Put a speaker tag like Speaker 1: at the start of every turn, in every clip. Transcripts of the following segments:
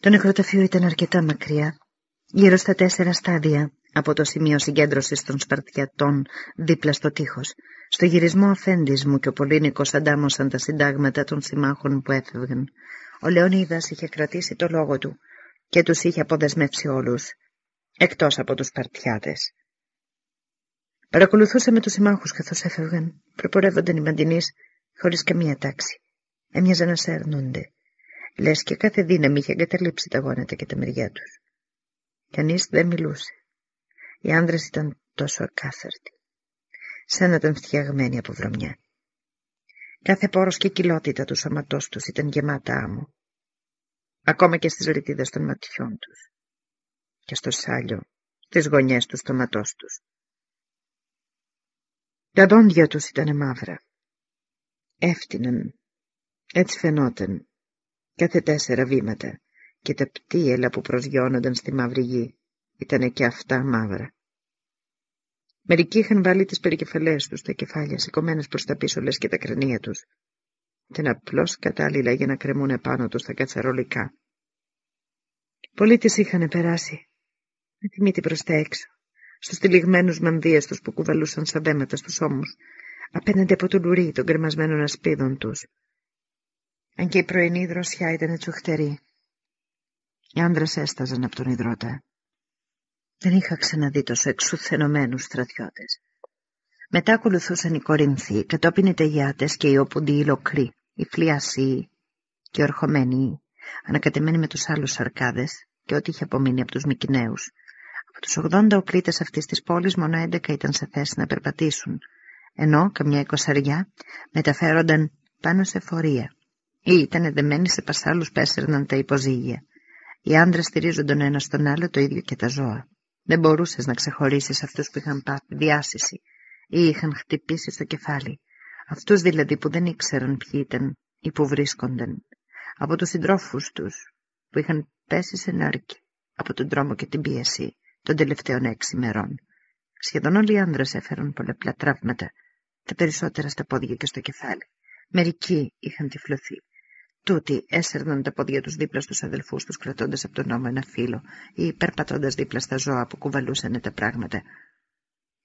Speaker 1: Το νεκροταφείο ήταν αρκετά μακριά, γύρω στα τέσσερα στάδια από το σημείο συγκέντρωσης των Σπαρτιατών δίπλα στο τείχος. Στο γυρισμό ο Φέντης μου και ο Πολύνικος αντάμωσαν τα συντάγματα των συμμάχων που έφευγαν. Ο Λεωνίδας είχε κρατήσει το λόγο του και τους είχε αποδεσμεύσει όλους, εκτός από τους Σπαρτιάτες. Παρακολουθούσα με τους συμμάχους καθώς έφευγαν. Προπορεύονταν οι μαντινείς χωρίς καμία τάξη. Έμοιαζαν να σέρνονται. Λες και κάθε δύναμη είχε εγκαταλείψει τα γόνατα και τα μεριά τους. Κανείς δεν μιλούσε. Οι άνδρες ήταν τόσο ακάθαρτοι. Σαν να ήταν φτιαγμένοι από βρωμιά. Κάθε πόρος και κοιλότητα του σώματός τους ήταν γεμάτα άμμο. Ακόμα και στις ρητίδες των ματιών τους. Και στο σάλιο, στις γωνιές του στόματός τους. Τα δόντια τους ήταν μαύρα. Έφτυναν. Έτσι φαινόταν. Κάθε τέσσερα βήματα και τα πτύελα που προσγειώνονταν στη μαύρη γη ήταν και αυτά μαύρα. Μερικοί είχαν βάλει τις περικεφαλές τους στα κεφάλια, σηκωμένες προς τα πίσω λες και τα κρανία τους. Ήταν απλώς κατάλληλα για να κρεμούν επάνω τους τα κατσαρολικά. Πολλοί τις είχαν περάσει, με τη μύτη προς τα έξω, στους τυλιγμένους μανδύες τους που κουβαλούσαν σαν δέματα στους ώμους, απέναντι από το λουρί των κρεμασμένων ασπίδων τους. Αν και η πρωινή δροσιά ήταν τσουχτερή. Οι άντρες έσταζαν από τον υδρότα. Δεν είχα ξαναδεί τόσο εξουθενωμένους στρατιώτες. Μετά ακολουθούσαν οι Κορινθοί, κατόπιν οι Τεγιάτες και οι Οπουντοί οι Λοκροί, οι Φλιασοί και οι Ορχομένοι, ανακατεμένοι με τους άλλους Αρκάδες και ό,τι είχε απομείνει από τους Μικυναίους. Από τους 80 οκλήτες αυτής της πόλης μόνο 11 ήταν σε θέση να περπατήσουν, ενώ καμιά εικοσαριά μεταφέρονταν πάνω σε φορεία ή ήταν δεμένοι σε πασάλους που έσερναν τα υποζύγια. Οι άντρες στηρίζονταν ένας στον άλλο το ίδιο και τα ζώα. Δεν μπορούσες να ξεχωρίσεις αυτούς που είχαν πάθει διάσηση ή είχαν χτυπήσει στο κεφάλι. Αυτούς δηλαδή που δεν ήξεραν ποιοι ήταν ή που βρίσκονταν. Από τους συντρόφους τους που είχαν πέσει σε νάρκη από τον δρόμο και την πίεση των τελευταίων έξι μερών. Σχεδόν όλοι οι άνδρες έφεραν πολλαπλά τραύματα, τα περισσότερα στα πόδια και στο κεφάλι. Μερικοί είχαν τυφλωθεί. Τούτοι έσερναν τα πόδια τους δίπλα στους αδελφούς τους κρατώντας από τον νόμο ένα φύλλο ή περπατώντας δίπλα στα ζώα που κουβαλούσαν τα πράγματα.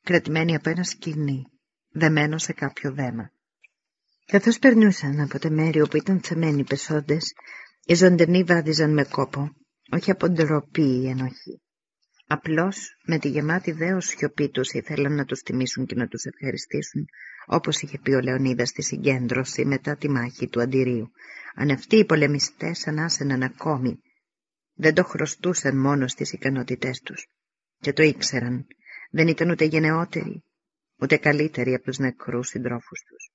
Speaker 1: Κρατημένοι από ένα σκηνή, δεμένο σε κάποιο δέμα. Καθώς περνούσαν από τα μέρη όπου ήταν θεμένοι πεσόντες, οι ζωντανοί βάδιζαν με κόπο, όχι από ντροπή ή ενοχή. Απλώς με τη γεμάτη δέος σιωπή τους ήθελαν να τους τιμήσουν και να τους ευχαριστήσουν, όπως είχε πει ο Λεωνίδας στη συγκέντρωση μετά τη μάχη του Αντιρίου. Αν αυτοί οι πολεμιστές ανάσαιναν ακόμη, δεν το χρωστούσαν μόνο στις ικανότητές τους. Και το ήξεραν. Δεν ήταν ούτε γενναιότεροι, ούτε καλύτεροι από τους νεκρούς συντρόφους τους.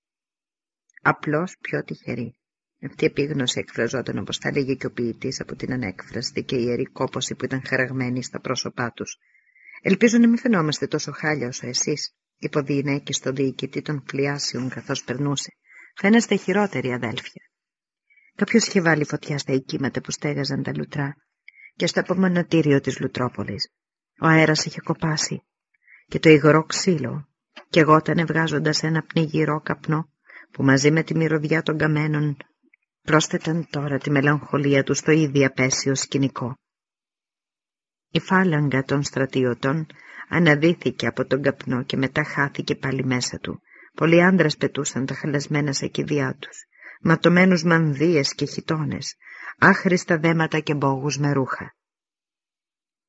Speaker 1: Απλώς πιο τυχεροί. Αυτή η επίγνωση εκφραζόταν όπως θα λέγει και ο ποιητής από την ανέκφραστη και ιερή κόπωση που ήταν χαραγμένη στα πρόσωπά τους. Ελπίζω να μην φαινόμαστε τόσο χάλια όσο εσείς, υποδεινέκη στο διοικητή των πλιάσεων καθώς περνούσε. Φαίνεστε χειρότεροι αδέλφια. Κάποιος είχε βάλει φωτιά στα οικήματα που στέγαζαν τα λουτρά και στο απομονωτήριο της Λουτρόπολης. Ο αέρας είχε κοπάσει και το υγρό ξύλο και εγώ ήταν βγάζοντας ένα πνιγυρό καπνό που μαζί με τη μυρωδιά των καμένων πρόσθεταν τώρα τη μελαγχολία του στο ίδιο απέσιο σκηνικό. Η φάλαγγα των στρατιωτών αναδύθηκε από τον καπνό και μετά χάθηκε πάλι μέσα του. Πολλοί άντρες πετούσαν τα χαλασμένα σακιδιά τους, ματωμένους μανδύες και χιτώνες, άχρηστα δέματα και μπόγους με ρούχα.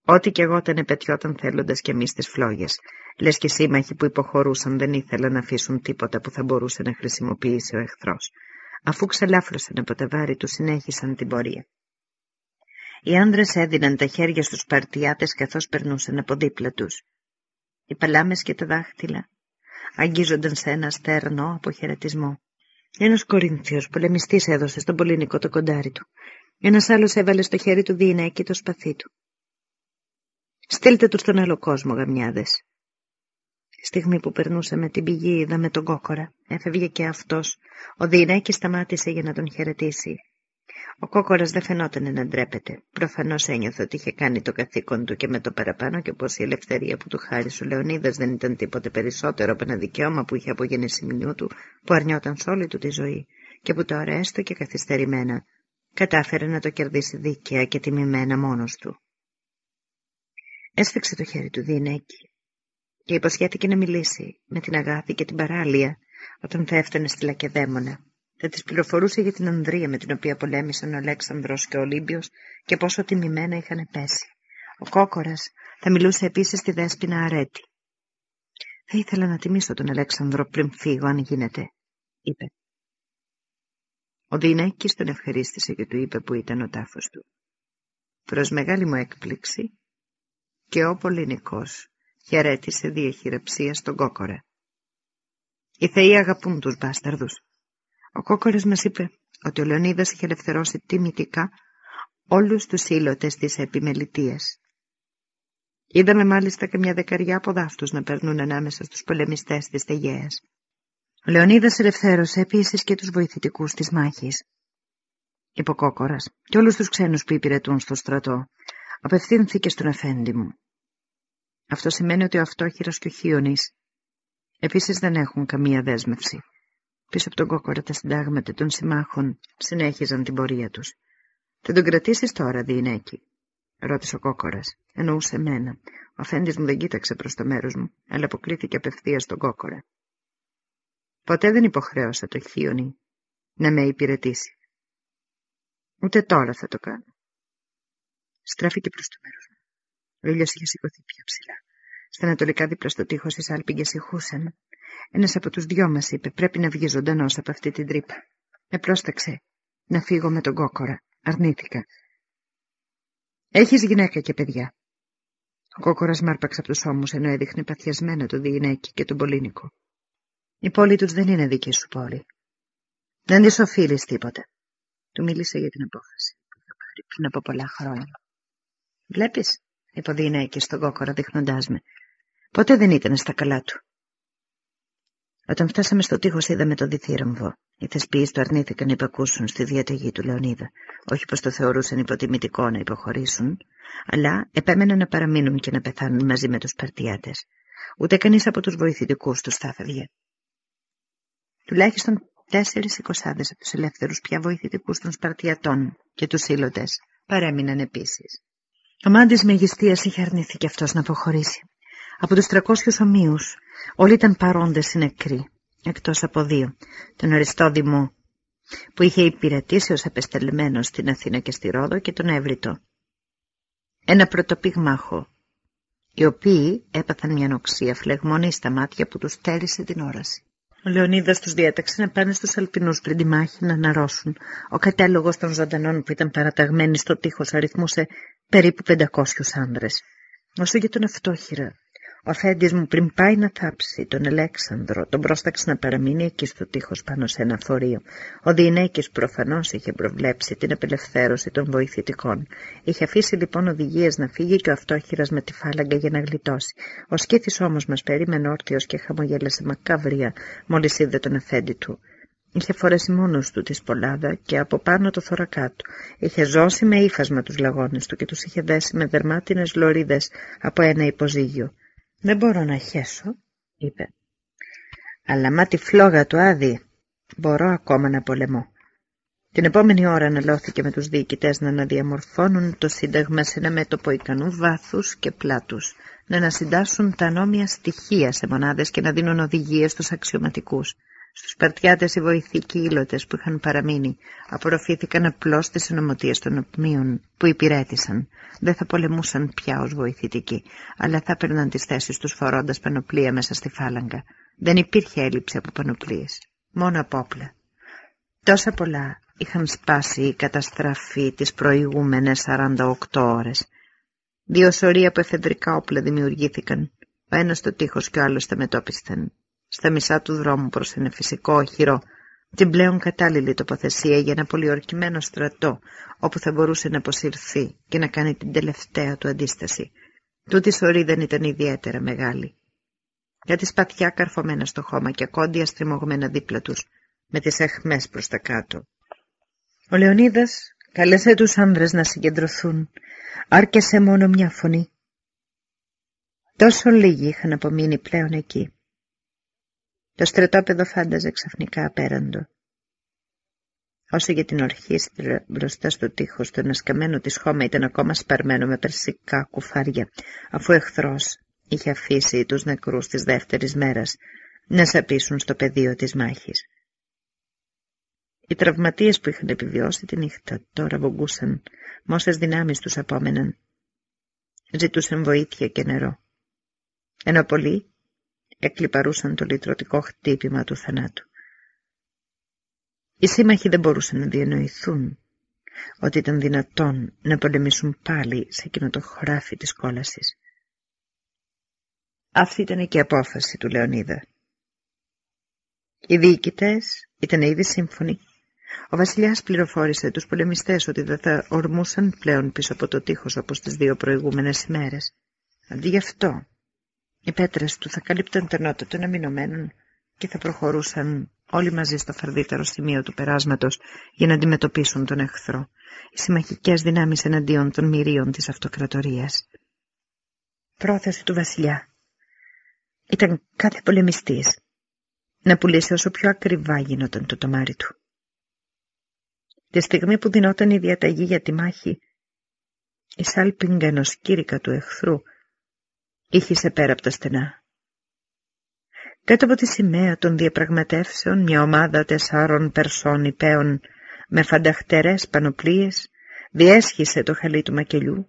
Speaker 1: Ό,τι κι εγώ ήταν επαιτιόταν θέλοντας κι εμείς τις φλόγες. Λες και σύμμαχοι που υποχωρούσαν δεν ήθελαν να αφήσουν τίποτα που θα μπορούσε να χρησιμοποιήσει ο εχθρός. Αφού ξελάφρωσαν από τα βάρη του συνέχισαν την πορεία. Οι άνδρες έδιναν τα χέρια στους παρτιάτες καθώς περνούσαν από δίπλα τους. Οι παλάμες και τα δάχτυλα αγγίζονταν σε ένα στερνό αποχαιρετισμό. Ένας Κορίνθιος πολεμιστής έδωσε στον Πολυνικό το κοντάρι του. Ένας άλλος έβαλε στο χέρι του και το σπαθί του. Στείλτε τους στον άλλο κόσμο, γαμιάδες. Στιγμή που περνούσε με την πηγή είδαμε τον κόκορα. Έφευγε και αυτός. Ο Διηνέκης σταμάτησε για να τον χαιρετήσει. Ο κόκορας δεν φαινόταν να ντρέπεται. Προφανώς ένιωθε ότι είχε κάνει το καθήκον του και με το παραπάνω και πως η ελευθερία που του χάρισε ο Λεωνίδας δεν ήταν τίποτε περισσότερο από ένα δικαίωμα που είχε από γενεσιμινού του που αρνιόταν σε όλη του τη ζωή και που τώρα έστω και καθυστερημένα κατάφερε να το κερδίσει δίκαια και τιμημένα μόνος του. Έσφιξε το χέρι του Διενέκη και υποσχέθηκε να μιλήσει με την αγάπη και την παράλια όταν θα έφτανε στη Λακεδαίμονα. Θα της πληροφορούσε για την Ανδρία με την οποία πολέμησαν ο Αλέξανδρος και ο Ολύμπιος και πόσο τιμημένα είχαν πέσει. Ο Κόκορας θα μιλούσε επίσης στη Δέσποινα Αρέτη. «Θα ήθελα να τιμήσω τον Αλέξανδρο πριν φύγω, αν γίνεται», είπε. Ο Δινέκης τον ευχαρίστησε και του είπε που ήταν ο τάφος του. Προς μεγάλη μου έκπληξη και ο Πολυνικός χαιρέτησε διαχειρεψία στον Κόκορα. Οι θεοί αγαπούν τους μπάσταρδους. Ο Κόκορας μας είπε ότι ο Λεωνίδας είχε ελευθερώσει τιμητικά όλους τους ήλωτες της επιμελητίας. Είδαμε μάλιστα και μια δεκαριά από δάφτους να περνούν ανάμεσα στους πολεμιστές της Τεγέας. Ο Λεωνίδας ελευθέρωσε επίσης και τους βοηθητικούς της μάχης. Είπε ο Κόκορας και όλους τους ξένους που υπηρετούν στο στρατό. Απευθύνθηκε στον αφέντη μου. Αυτό σημαίνει ότι ο Αυτόχειρος και ο Χίωνης επίσης δεν έχουν καμία δέσμευση. Πίσω από τον Κόκορα τα συντάγματα των συμμάχων συνέχιζαν την πορεία τους. «Θα τον κρατήσεις τώρα, Διηνέκη» ρώτησε ο Κόκορας. Εννοούσε εμένα. Ο αφέντης μου δεν κοίταξε προς το μέρος μου, αλλά αποκλήθηκε απευθείας στον Κόκορα. Ποτέ δεν υποχρέωσα το Χίωνη να με υπηρετήσει. Ούτε τώρα θα το κάνω. Στράφηκε προς το μέρος μου. Ο ήλιος είχε σηκωθεί πιο ψηλά. Στα ανατολικά δίπλα στο τείχος της άλπιγγες ηχούσαν. Ένας από τους δυο μας είπε πρέπει να βγει ζωντανός από αυτή την τρύπα. Με πρόσταξε να φύγω με τον κόκορα. Αρνήθηκα. Έχεις γυναίκα και παιδιά. Ο κόκορας μάρπαξε από τους ώμους ενώ έδειχνε παθιασμένα το διηνέκι και τον Πολύνικο. Η πόλη τους δεν είναι δική σου πόλη. Δεν της οφείλεις τίποτα. Του μίλησε για την απόφαση που θα πάρει πριν από πολλά χρόνια. Βλέπεις, είπε ο Διηνέκης στον κόκορα δείχνοντάς με. Ποτέ δεν ήταν στα καλά του. Όταν φτάσαμε στο τείχος είδαμε το διθύραμβο. Οι θεσποιείς του αρνήθηκαν να υπακούσουν στη διαταγή του Λεωνίδα. Όχι πως το θεωρούσαν υποτιμητικό να υποχωρήσουν, αλλά επέμεναν να παραμείνουν και να πεθάνουν μαζί με τους Παρτιάτες. Ούτε κανείς από τους βοηθητικούς τους θα έφευγε. Τουλάχιστον τέσσερις εικοσάδες από τους ελεύθερους πια βοηθητικούς των Σπαρτιατών και τους σύλλοτες παρέμειναν επίσης. Ο Μάντης Μεγιστίας είχε αρνηθεί και αυτός να αποχωρήσει. Από τους τρακόσιους ομοίους όλοι ήταν παρόντες οι νεκροί, εκτός από δύο, τον Αριστόδημο που είχε υπηρετήσει ως απεστελμένος στην Αθήνα και στη Ρόδο και τον Εύρητο. Ένα πρωτοπίγμαχο, οι οποίοι έπαθαν μια νοξία φλεγμόνη στα μάτια που τους τέρισε την όραση. Ο Λεωνίδας τους διέταξε να πάνε στους Αλπινούς πριν τη μάχη να αναρρώσουν. Ο κατάλογος των ζωντανών που ήταν παραταγμένοι στο τείχος αριθμούσε περίπου 500 άνδρες. Όσο για τον αυτόχειρα, ο αφέντης μου πριν πάει να θάψει τον Αλέξανδρο, τον πρόσταξε να παραμείνει εκεί στο τείχος πάνω σε ένα φορείο. Ο Διενέκης προφανώς είχε προβλέψει την απελευθέρωση των βοηθητικών. Είχε αφήσει λοιπόν οδηγίες να φύγει και ο αυτόχειρας με τη φάλαγγα για να γλιτώσει. Ο σκήθης όμως μας περίμενε όρθιος και χαμογέλασε μακάβρια μόλις είδε τον αφέντη του. Είχε φορέσει μόνος του τη σπολάδα και από πάνω το θωρακά του. Είχε ζώσει με ύφασμα τους λαγόνες του και τους είχε δέσει με δερμάτινες λωρίδες από ένα υποζύγιο. «Δεν μπορώ να χέσω», είπε. «Αλλά μα τη φλόγα του άδει, μπορώ ακόμα να πολεμώ». Την επόμενη ώρα αναλώθηκε με τους διοικητές να αναδιαμορφώνουν το Σύνταγμα σε ένα μέτωπο ικανού βάθους και πλάτους, να ανασυντάσσουν τα νόμια στοιχεία σε μονάδες και να δίνουν οδηγίες στους αξιωματικούς. Στους Παρτιάτες οι βοηθικοί ήλωτες που είχαν παραμείνει απορροφήθηκαν απλώς στις ονομοτίες των οπμίων που υπηρέτησαν. Δεν θα πολεμούσαν πια ως βοηθητικοί, αλλά θα έπαιρναν τις θέσεις τους φορώντας πανοπλία μέσα στη φάλαγγα. Δεν υπήρχε έλλειψη από πανοπλίες, μόνο από όπλα. Τόσα πολλά είχαν σπάσει η καταστραφή τις προηγούμενες 48 ώρες. Δύο σωροί από εφεδρικά όπλα δημιουργήθηκαν, ο ένας στο τείχος και ο άλλος τα μετόπισθεν στα μισά του δρόμου προς ένα φυσικό οχυρό, την πλέον κατάλληλη τοποθεσία για ένα πολιορκημένο στρατό, όπου θα μπορούσε να αποσυρθεί και να κάνει την τελευταία του αντίσταση. Τούτη σωρή δεν ήταν ιδιαίτερα μεγάλη. τη σπαθιά καρφωμένα στο χώμα και κόντια στριμωγμένα δίπλα τους, με τις αιχμές προς τα κάτω. Ο Λεωνίδας καλέσε τους άνδρες να συγκεντρωθούν. Άρκεσε μόνο μια φωνή. Τόσο λίγοι είχαν απομείνει πλέον εκεί. Το στρατόπεδο φάνταζε ξαφνικά απέραντο. Όσο για την ορχήστρα μπροστά στο τείχος, το ανασκαμμένο της χώμα ήταν ακόμα σπαρμένο με περσικά κουφάρια, αφού εχθρός είχε αφήσει τους νεκρούς της δεύτερης μέρας να σαπίσουν στο πεδίο της μάχης. Οι τραυματίες που είχαν επιβιώσει τη νύχτα τώρα βογκούσαν, με όσες δυνάμεις τους απόμεναν. Ζητούσαν βοήθεια και νερό. Ενώ πολλοί εκλυπαρούσαν το λυτρωτικό χτύπημα του θανάτου. Οι σύμμαχοι δεν μπορούσαν να διανοηθούν ότι ήταν δυνατόν να πολεμήσουν πάλι σε εκείνο το χωράφι της κόλασης. Αυτή ήταν και η απόφαση του Λεωνίδα. Οι διοικητές ήταν ήδη σύμφωνοι. Ο βασιλιάς πληροφόρησε τους πολεμιστές ότι δεν θα ορμούσαν πλέον πίσω από το τείχος όπως τις δύο προηγούμενες ημέρες. Αντί γι' αυτό, οι πέτρες του θα καλύπταν τα νότα των αμυνωμένων και θα προχωρούσαν όλοι μαζί στο φαρδύτερο σημείο του περάσματος για να αντιμετωπίσουν τον εχθρό, οι συμμαχικές δυνάμεις εναντίον των μυρίων της αυτοκρατορίας. Πρόθεση του βασιλιά ήταν κάθε πολεμιστής να πουλήσει όσο πιο ακριβά γινόταν το τομάρι του. Τη στιγμή που δινόταν η διαταγή για τη μάχη, η σάλπιγγα ενός κήρυκα του εχθρού ήχησε πέρα από τα στενά. Κάτω από τη σημαία των διαπραγματεύσεων μια ομάδα τεσσάρων περσών υπέων με φανταχτερές πανοπλίες διέσχισε το χαλί του μακελιού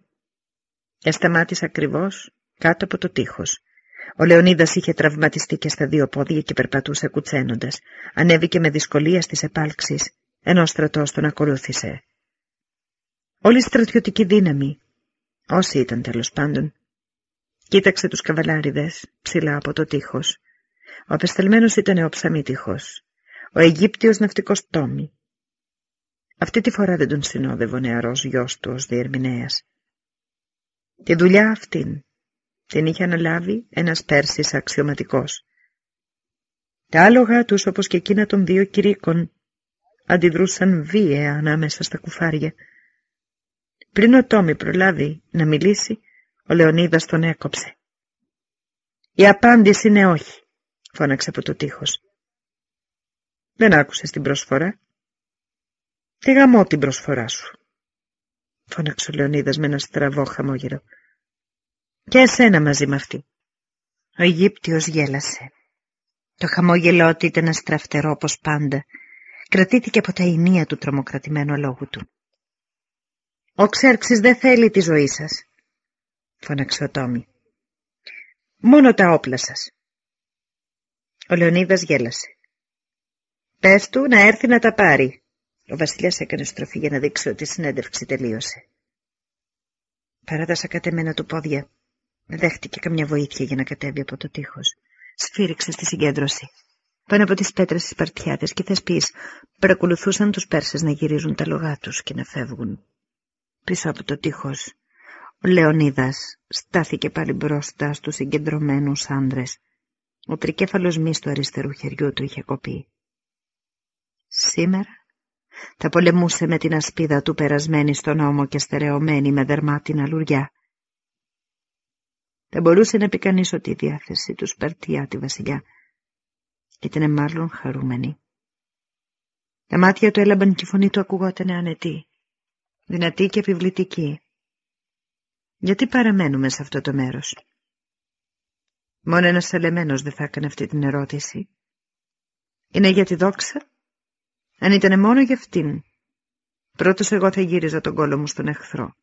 Speaker 1: και σταμάτησε ακριβώς κάτω από το τείχος. Ο Λεωνίδας είχε τραυματιστεί και στα δύο πόδια και περπατούσε κουτσένοντας. Ανέβηκε με δυσκολία στις επάλξεις, ενώ ο στρατός τον ακολούθησε. Όλη η στρατιωτική δύναμη, όσοι ήταν τέλος πάντων, κοίταξε τους καβαλάριδες ψηλά από το τείχος. Ο απεσταλμένος ήταν ο ψαμίτυχος, ο Αιγύπτιος ναυτικός Τόμι. Αυτή τη φορά δεν τον συνόδευε ο νεαρός γιος του ως διερμηνέας. Τη δουλειά αυτήν την είχε αναλάβει ένας Πέρσης αξιωματικός. Τα άλογα τους όπως και εκείνα των δύο κηρύκων αντιδρούσαν βίαια ανάμεσα στα κουφάρια. Πριν ο Τόμι προλάβει να μιλήσει, ο Λεωνίδας τον έκοψε. «Η απάντηση είναι όχι», φώναξε από το τείχος. «Δεν άκουσες την προσφορά». «Τι γαμώ την προσφορά σου», φώναξε ο Λεωνίδας με ένα στραβό χαμόγελο. «Και εσένα μαζί με αυτή». Ο Αιγύπτιος γέλασε. Το χαμόγελό του ήταν αστραφτερό όπως πάντα. Κρατήθηκε από τα ενία του τρομοκρατημένου λόγου του. «Ο Ξέρξης δεν θέλει τη ζωή σας», φώναξε ο Τόμι. «Μόνο τα όπλα σας». Ο Λεωνίδας γέλασε. «Πες του να έρθει να τα πάρει». Ο βασιλιάς έκανε στροφή για να δείξει ότι η συνέντευξη τελείωσε. Παράτασα κατεμένα του πόδια. Δεν δέχτηκε καμιά βοήθεια για να κατέβει από το τείχος. Σφύριξε στη συγκέντρωση. Πάνω από τις πέτρες της Παρτιάτες και θεσπείς παρακολουθούσαν τους Πέρσες να γυρίζουν τα λογά τους και να φεύγουν. Πίσω από το τείχος, ο Λεωνίδας στάθηκε πάλι μπροστά στους συγκεντρωμένους άντρες. Ο τρικέφαλος μυς του αριστερού χεριού του είχε κοπεί. Σήμερα θα πολεμούσε με την ασπίδα του περασμένη στον ώμο και στερεωμένη με δερμάτινα λουριά. Δεν μπορούσε να πει κανείς ότι η διάθεση τους σπαρτιά τη βασιλιά και ήταν μάλλον χαρούμενη. Τα μάτια του έλαμπαν και η φωνή του ακουγόταν ανετή, δυνατή και επιβλητική. Γιατί παραμένουμε σε αυτό το μέρος; Μόνο ένας αλεμένος δεν θα έκανε αυτή την ερώτηση. Είναι για τη δόξα; Αν ήταν μόνο για αυτήν, πρώτος εγώ θα γύριζα τον κόλο μου στον εχθρό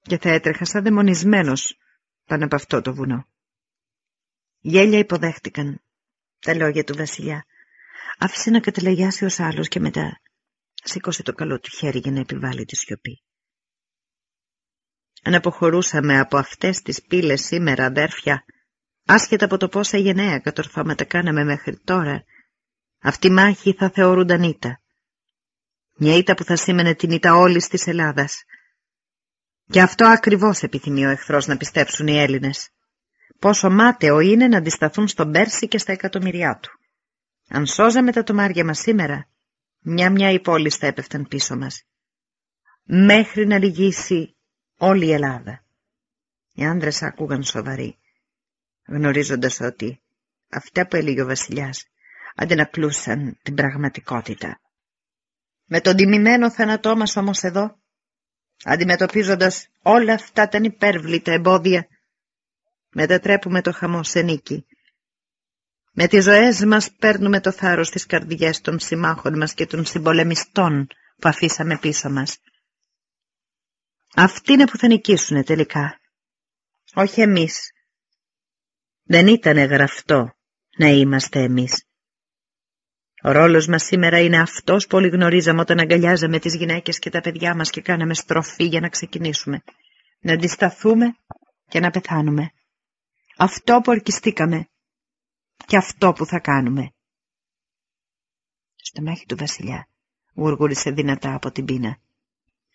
Speaker 1: και θα έτρεχα σαν δαιμονισμένος πάνω από αυτό το βουνό. Γέλια υποδέχτηκαν τα λόγια του βασιλιά. Άφησε να κατελαγιάσει ως άλλος και μετά σήκωσε το καλό του χέρι για να επιβάλλει τη σιωπή. Αν αποχωρούσαμε από αυτές τις πύλες σήμερα, αδέρφια, άσχετα από το πόσα γενναία κατορθώματα κάναμε μέχρι τώρα, αυτή η μάχη θα θεωρούνταν ήττα. Μια ήττα που θα σήμαινε την ήττα όλης της Ελλάδας. Και αυτό ακριβώς επιθυμεί ο εχθρός να πιστέψουν οι Έλληνες πόσο μάταιο είναι να αντισταθούν στον Πέρση και στα εκατομμυριά του. Αν σώζαμε τα τομάρια μας σήμερα, μια-μια οι πόλεις θα έπεφταν πίσω μας. Μέχρι να λυγίσει όλη η Ελλάδα. Οι άντρες άκουγαν σοβαροί, γνωρίζοντας ότι αυτά που έλεγε ο βασιλιάς αντινακλούσαν την πραγματικότητα. Με τον τιμημένο θάνατό μας όμως εδώ, αντιμετωπίζοντας όλα αυτά τα υπέρβλητα εμπόδια, μετατρέπουμε το χαμό σε νίκη. Με τις ζωές μας παίρνουμε το θάρρος στις καρδιές των συμμάχων μας και των συμπολεμιστών που αφήσαμε πίσω μας. Αυτοί είναι που θα νικήσουν τελικά. Όχι εμείς. Δεν ήταν γραφτό να είμαστε εμείς. Ο ρόλος μας σήμερα είναι αυτός που όλοι γνωρίζαμε όταν αγκαλιάζαμε τις γυναίκες και τα παιδιά μας και κάναμε στροφή για να ξεκινήσουμε. Να αντισταθούμε και να πεθάνουμε. Αυτό που ορκιστήκαμε και αυτό που θα κάνουμε. Στο μάχη του βασιλιά γουργούρισε δυνατά από την πείνα.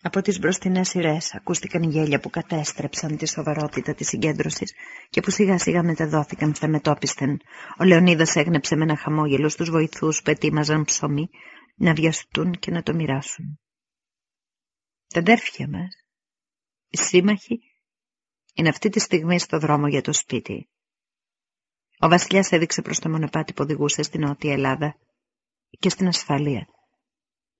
Speaker 1: Από τις μπροστινές σειρές ακούστηκαν γέλια που κατέστρεψαν τη σοβαρότητα της συγκέντρωσης και που σιγά σιγά μεταδόθηκαν στα μετόπισθεν. Ο Λεωνίδας έγνεψε με ένα χαμόγελο στους βοηθούς που ετοίμαζαν ψωμί να βιαστούν και να το μοιράσουν. Τα αδέρφια μας, οι σύμμαχοι, είναι αυτή τη στιγμή στο δρόμο για το σπίτι. Ο βασιλιάς έδειξε προς το μονοπάτι που οδηγούσε στην Νότια Ελλάδα και στην ασφαλεία.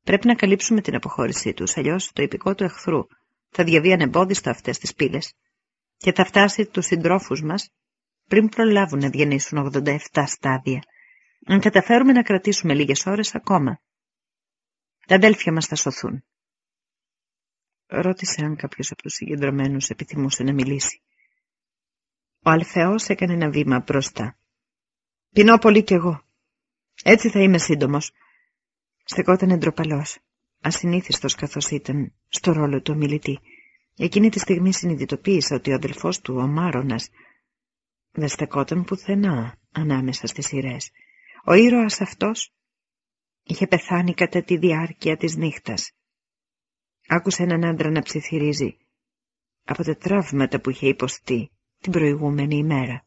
Speaker 1: Πρέπει να καλύψουμε την αποχώρησή τους, αλλιώς το υπηκό του εχθρού θα διαβεί ανεμπόδιστα αυτές τις πύλες και θα φτάσει τους συντρόφους μας πριν προλάβουν να διανύσουν 87 στάδια. Αν καταφέρουμε να κρατήσουμε λίγες ώρες ακόμα, τα αδέλφια μας θα σωθούν. Ρώτησε αν κάποιος από τους συγκεντρωμένους επιθυμούσε να μιλήσει. Ο Αλφαίος έκανε ένα βήμα μπροστά. «Πεινώ πολύ κι εγώ. Έτσι θα είμαι σύντομος. Στεκόταν ντροπαλός, ασυνήθιστος καθώς ήταν στο ρόλο του ομιλητή. Εκείνη τη στιγμή συνειδητοποίησε ότι ο αδελφός του, ο Μάρονας, δεν στεκόταν πουθενά ανάμεσα στις σειρές. Ο ήρωας αυτός είχε πεθάνει κατά τη διάρκεια της νύχτας. Άκουσε έναν άντρα να ψιθυρίζει από τα τραύματα που είχε υποστεί την προηγούμενη ημέρα.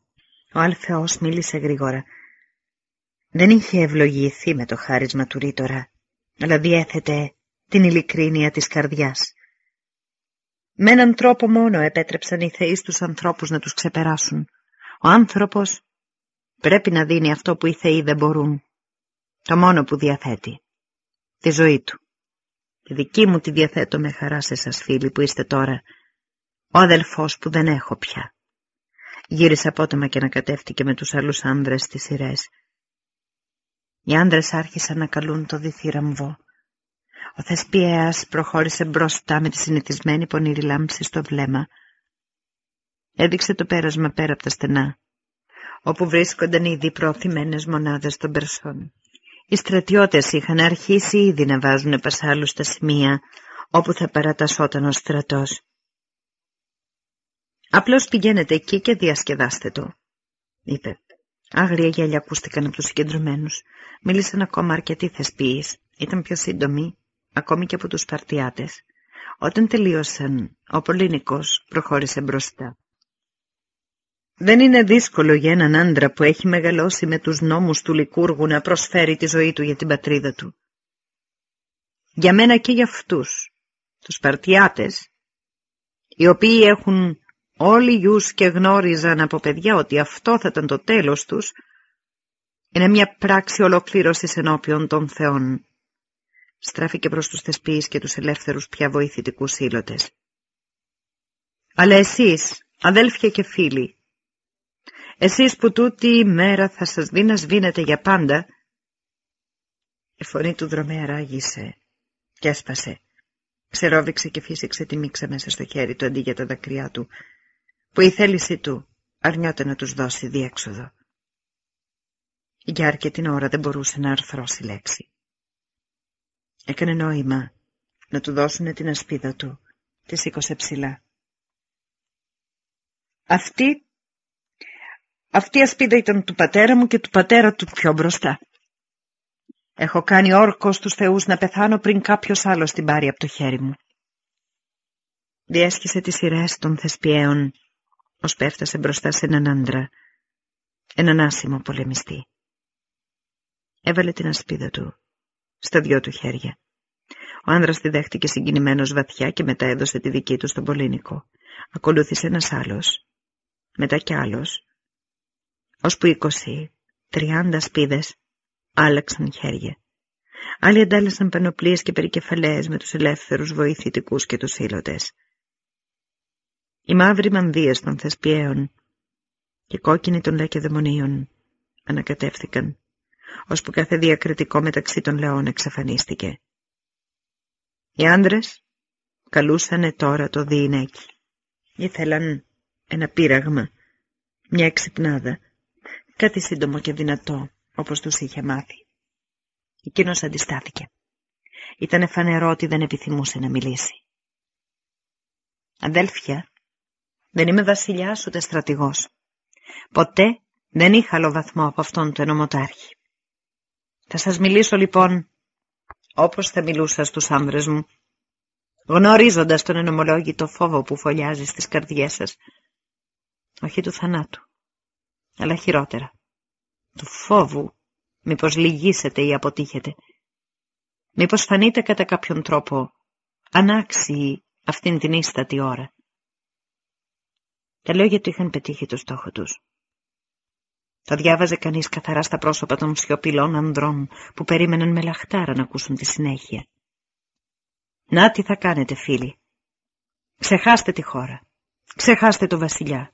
Speaker 1: Ο Αλφαιός μίλησε γρήγορα δεν είχε ευλογηθεί με το χάρισμα του ρήτορα, αλλά διέθετε την ειλικρίνεια της καρδιάς. Με έναν τρόπο μόνο επέτρεψαν οι θεοί στους ανθρώπους να τους ξεπεράσουν. Ο άνθρωπος πρέπει να δίνει αυτό που οι θεοί δεν μπορούν. Το μόνο που διαθέτει. Τη ζωή του. Τη δική μου τη διαθέτω με χαρά σε σας φίλοι που είστε τώρα. Ο αδελφός που δεν έχω πια. Γύρισε απότομα και ανακατεύτηκε με τους άλλους άνδρες στις σειρές. Οι άντρες άρχισαν να καλούν το διθύραμβο. Ο Θεσπιέας προχώρησε μπροστά με τη συνηθισμένη πονηρή λάμψη στο βλέμμα. Έδειξε το πέρασμα πέρα από τα στενά, όπου βρίσκονταν ήδη προωθημένες μονάδες των Περσών. Οι στρατιώτες είχαν αρχίσει ήδη να βάζουν πασάλους στα σημεία όπου θα παρατασσόταν ο στρατός. «Απλώς πηγαίνετε εκεί και διασκεδάστε το», είπε. Άγρια γέλια ακούστηκαν από τους συγκεντρωμένους. Μίλησαν ακόμα αρκετοί θεσποιείς. Ήταν πιο σύντομοι, ακόμη και από τους Σπαρτιάτες. Όταν τελείωσαν, ο Πολύνικος προχώρησε μπροστά. Δεν είναι δύσκολο για έναν άντρα που έχει μεγαλώσει με τους νόμους του Λικούργου να προσφέρει τη ζωή του για την πατρίδα του. Για μένα και για αυτούς, τους Σπαρτιάτες, οι οποίοι έχουν Όλοι γιους και γνώριζαν από παιδιά ότι αυτό θα ήταν το τέλος τους. Είναι μια πράξη ολοκλήρωσης ενώπιον των θεών. Στράφηκε προς τους θεσπείς και τους ελεύθερους πια βοηθητικούς σύλλοτες. Αλλά εσείς, αδέλφια και φίλοι, εσείς που τούτη η μέρα θα σας δει να σβήνετε για πάντα, η φωνή του δρομέα ράγισε και έσπασε. Ξερόβηξε και φύσηξε τη μίξα μέσα στο χέρι του αντί για τα δακρυά του που η θέληση του αρνιόταν να τους δώσει διέξοδο. Για αρκετή ώρα δεν μπορούσε να αρθρώσει λέξη. Έκανε νόημα να του δώσουν την ασπίδα του, τη σήκωσε ψηλά. Αυτή, αυτή η ασπίδα ήταν του πατέρα μου και του πατέρα του πιο μπροστά. Έχω κάνει όρκο στους θεούς να πεθάνω πριν κάποιος άλλος την πάρει από το χέρι μου. Διέσχισε τις σειρές των θεσπιαίων ως πέφτασε μπροστά σε έναν άντρα, έναν άσημο πολεμιστή. Έβαλε την ασπίδα του στα δυο του χέρια. Ο άνδρας τη δέχτηκε συγκινημένος βαθιά και μετά έδωσε τη δική του στον Πολύνικο. Ακολούθησε ένας άλλος, μετά κι άλλος, ώσπου είκοσι, τριάντα σπίδες άλλαξαν χέρια. Άλλοι αντάλλασαν πανοπλίες και περικεφαλαίες με τους ελεύθερους βοηθητικούς και τους ήλωτες. Οι μαύροι μανδύες των θεσπιαίων και κόκκινοι των λακεδαιμονίων ανακατεύθηκαν, ώσπου κάθε διακριτικό μεταξύ των λαών εξαφανίστηκε. Οι άντρες καλούσανε τώρα το διηνέκι. Ήθελαν ένα πείραγμα, μια εξυπνάδα, κάτι σύντομο και δυνατό, όπως τους είχε μάθει. Εκείνος αντιστάθηκε. Ήταν φανερό ότι δεν επιθυμούσε να μιλήσει. Αδέλφια, δεν είμαι βασιλιάς ούτε στρατηγός. Ποτέ δεν είχα άλλο βαθμό από αυτόν τον ενωμοτάρχη. Θα σας μιλήσω λοιπόν όπως θα μιλούσα στους άνδρες μου, γνωρίζοντας τον ενομολόγητο φόβο που φωλιάζει στις καρδιές σας. Όχι του θανάτου, αλλά χειρότερα. Του φόβου, μήπως λυγίσετε ή αποτύχετε. Μήπως φανείτε κατά κάποιον τρόπο ανάξιοι αυτήν την ίστατη ώρα. Τα λόγια του είχαν πετύχει το στόχο τους. Το διάβαζε κανείς καθαρά στα πρόσωπα των σιωπηλών ανδρών που περίμεναν με λαχτάρα να ακούσουν τη συνέχεια. Να τι θα κάνετε φίλοι. Ξεχάστε τη χώρα. Ξεχάστε το βασιλιά.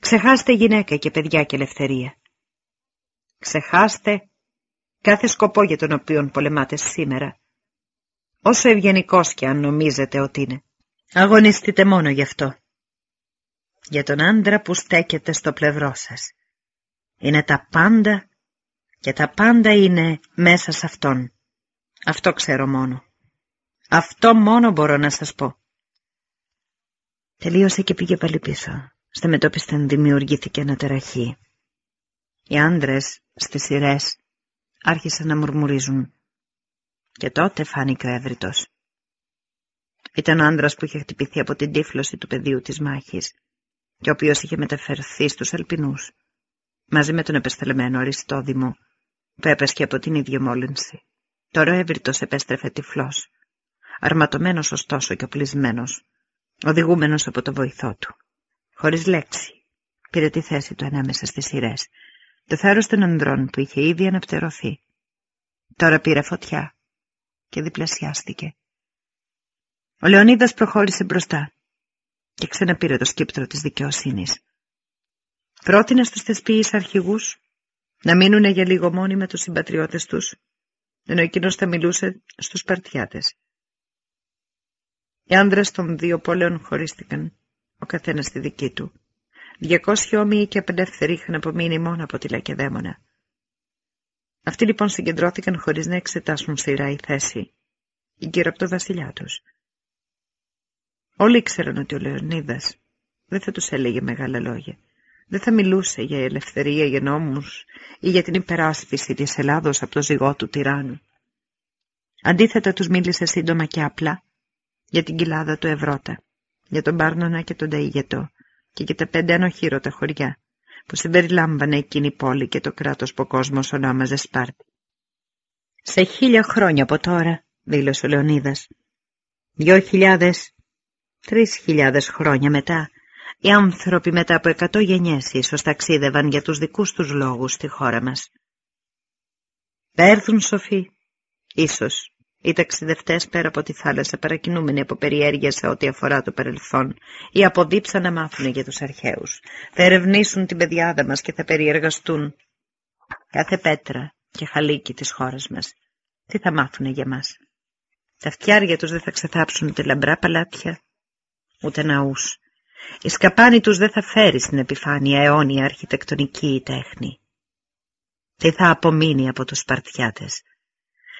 Speaker 1: Ξεχάστε γυναίκα και παιδιά και ελευθερία. Ξεχάστε κάθε σκοπό για τον οποίο πολεμάτε σήμερα. Όσο ευγενικός και αν νομίζετε ότι είναι. Αγωνιστείτε μόνο γι' αυτό. Για τον άντρα που στέκεται στο πλευρό σας είναι τα πάντα και τα πάντα είναι μέσα σε Αυτόν. Αυτό ξέρω μόνο. Αυτό μόνο μπορώ να σας πω. Τελείωσε και πήγε πάλι πίσω. Στα μετώπιστα δημιουργήθηκε ένα τεραχή. Οι άντρες στις σειρές άρχισαν να μουρμουρίζουν. Και τότε φάνηκε ο έβριτος. Ήταν ο άντρας που είχε χτυπηθεί από την τύφλωση του πεδίου της μάχης και ο οποίος είχε μεταφερθεί στους Αλπινούς μαζί με τον επεστελεμένο Αριστόδημο, που έπεσκε από την ίδια μόλυνση. Τώρα ο έβριτος επέστρεφε τυφλός, αρματωμένος ωστόσο και οπλισμένος, οδηγούμενος από το βοηθό του. Χωρίς λέξη, πήρε τη θέση του ανάμεσα στις σειρές, το θάρρος των ανδρών που είχε ήδη αναπτερωθεί. Τώρα πήρε φωτιά και διπλασιάστηκε. Ο Λεωνίδας προχώρησε μπροστά και ξαναπήρε το σκύπτρο της δικαιοσύνης. Πρότεινε στους θεσπίεις αρχηγούς να μείνουν για λίγο μόνοι με τους συμπατριώτες τους, ενώ εκείνος θα μιλούσε στους Παρτιάτες. Οι άνδρες των δύο πόλεων χωρίστηκαν, ο καθένας στη δική του. Διακόσιοι όμοιοι και απελεύθεροι είχαν απομείνει μόνο από τη Λακεδαίμονα. Αυτοί λοιπόν συγκεντρώθηκαν χωρίς να εξετάσουν σειρά η θέση, γύρω από το βασιλιά τους. Όλοι ήξεραν ότι ο Λεωνίδας δεν θα τους έλεγε μεγάλα λόγια δεν θα μιλούσε για ελευθερία, για νόμους ή για την υπεράσπιση της Ελλάδος από το ζυγό του τυράννου. Αντίθετα τους μίλησε σύντομα και απλά για την κοιλάδα του Ευρώτα, για τον Πάρνονα και τον Ταΐγετο και για τα πέντε ανοχήρωτα χωριά που συμπεριλάμβανε εκείνη η πόλη και το κράτος που ο κόσμος ονόμαζε Σπάρτη. Σε χίλια χρόνια από τώρα, δήλωσε ο Λεωνίδας, δυο χιλιάδες, τρεις χιλιάδες χρόνια μετά, οι άνθρωποι μετά από εκατό γενιές ίσως ταξίδευαν για τους δικούς τους λόγους στη χώρα μας. Θα έρθουν σοφοί, ίσως, οι ταξιδευτές πέρα από τη θάλασσα παρακινούμενοι από περιέργεια σε ό,τι αφορά το παρελθόν ή από δίψα να μάθουν για τους αρχαίους. Θα ερευνήσουν την παιδιάδα μας και θα περιεργαστούν κάθε πέτρα και χαλίκι της χώρας μας. Τι θα μάθουν για μας; Τα φτιάρια τους δεν θα ξεθάψουν ούτε λαμπρά παλάτια, ούτε ναούς. Η σκαπάνη τους δεν θα φέρει στην επιφάνεια αιώνια αρχιτεκτονική τέχνη. Τι θα απομείνει από τους Σπαρτιάτες.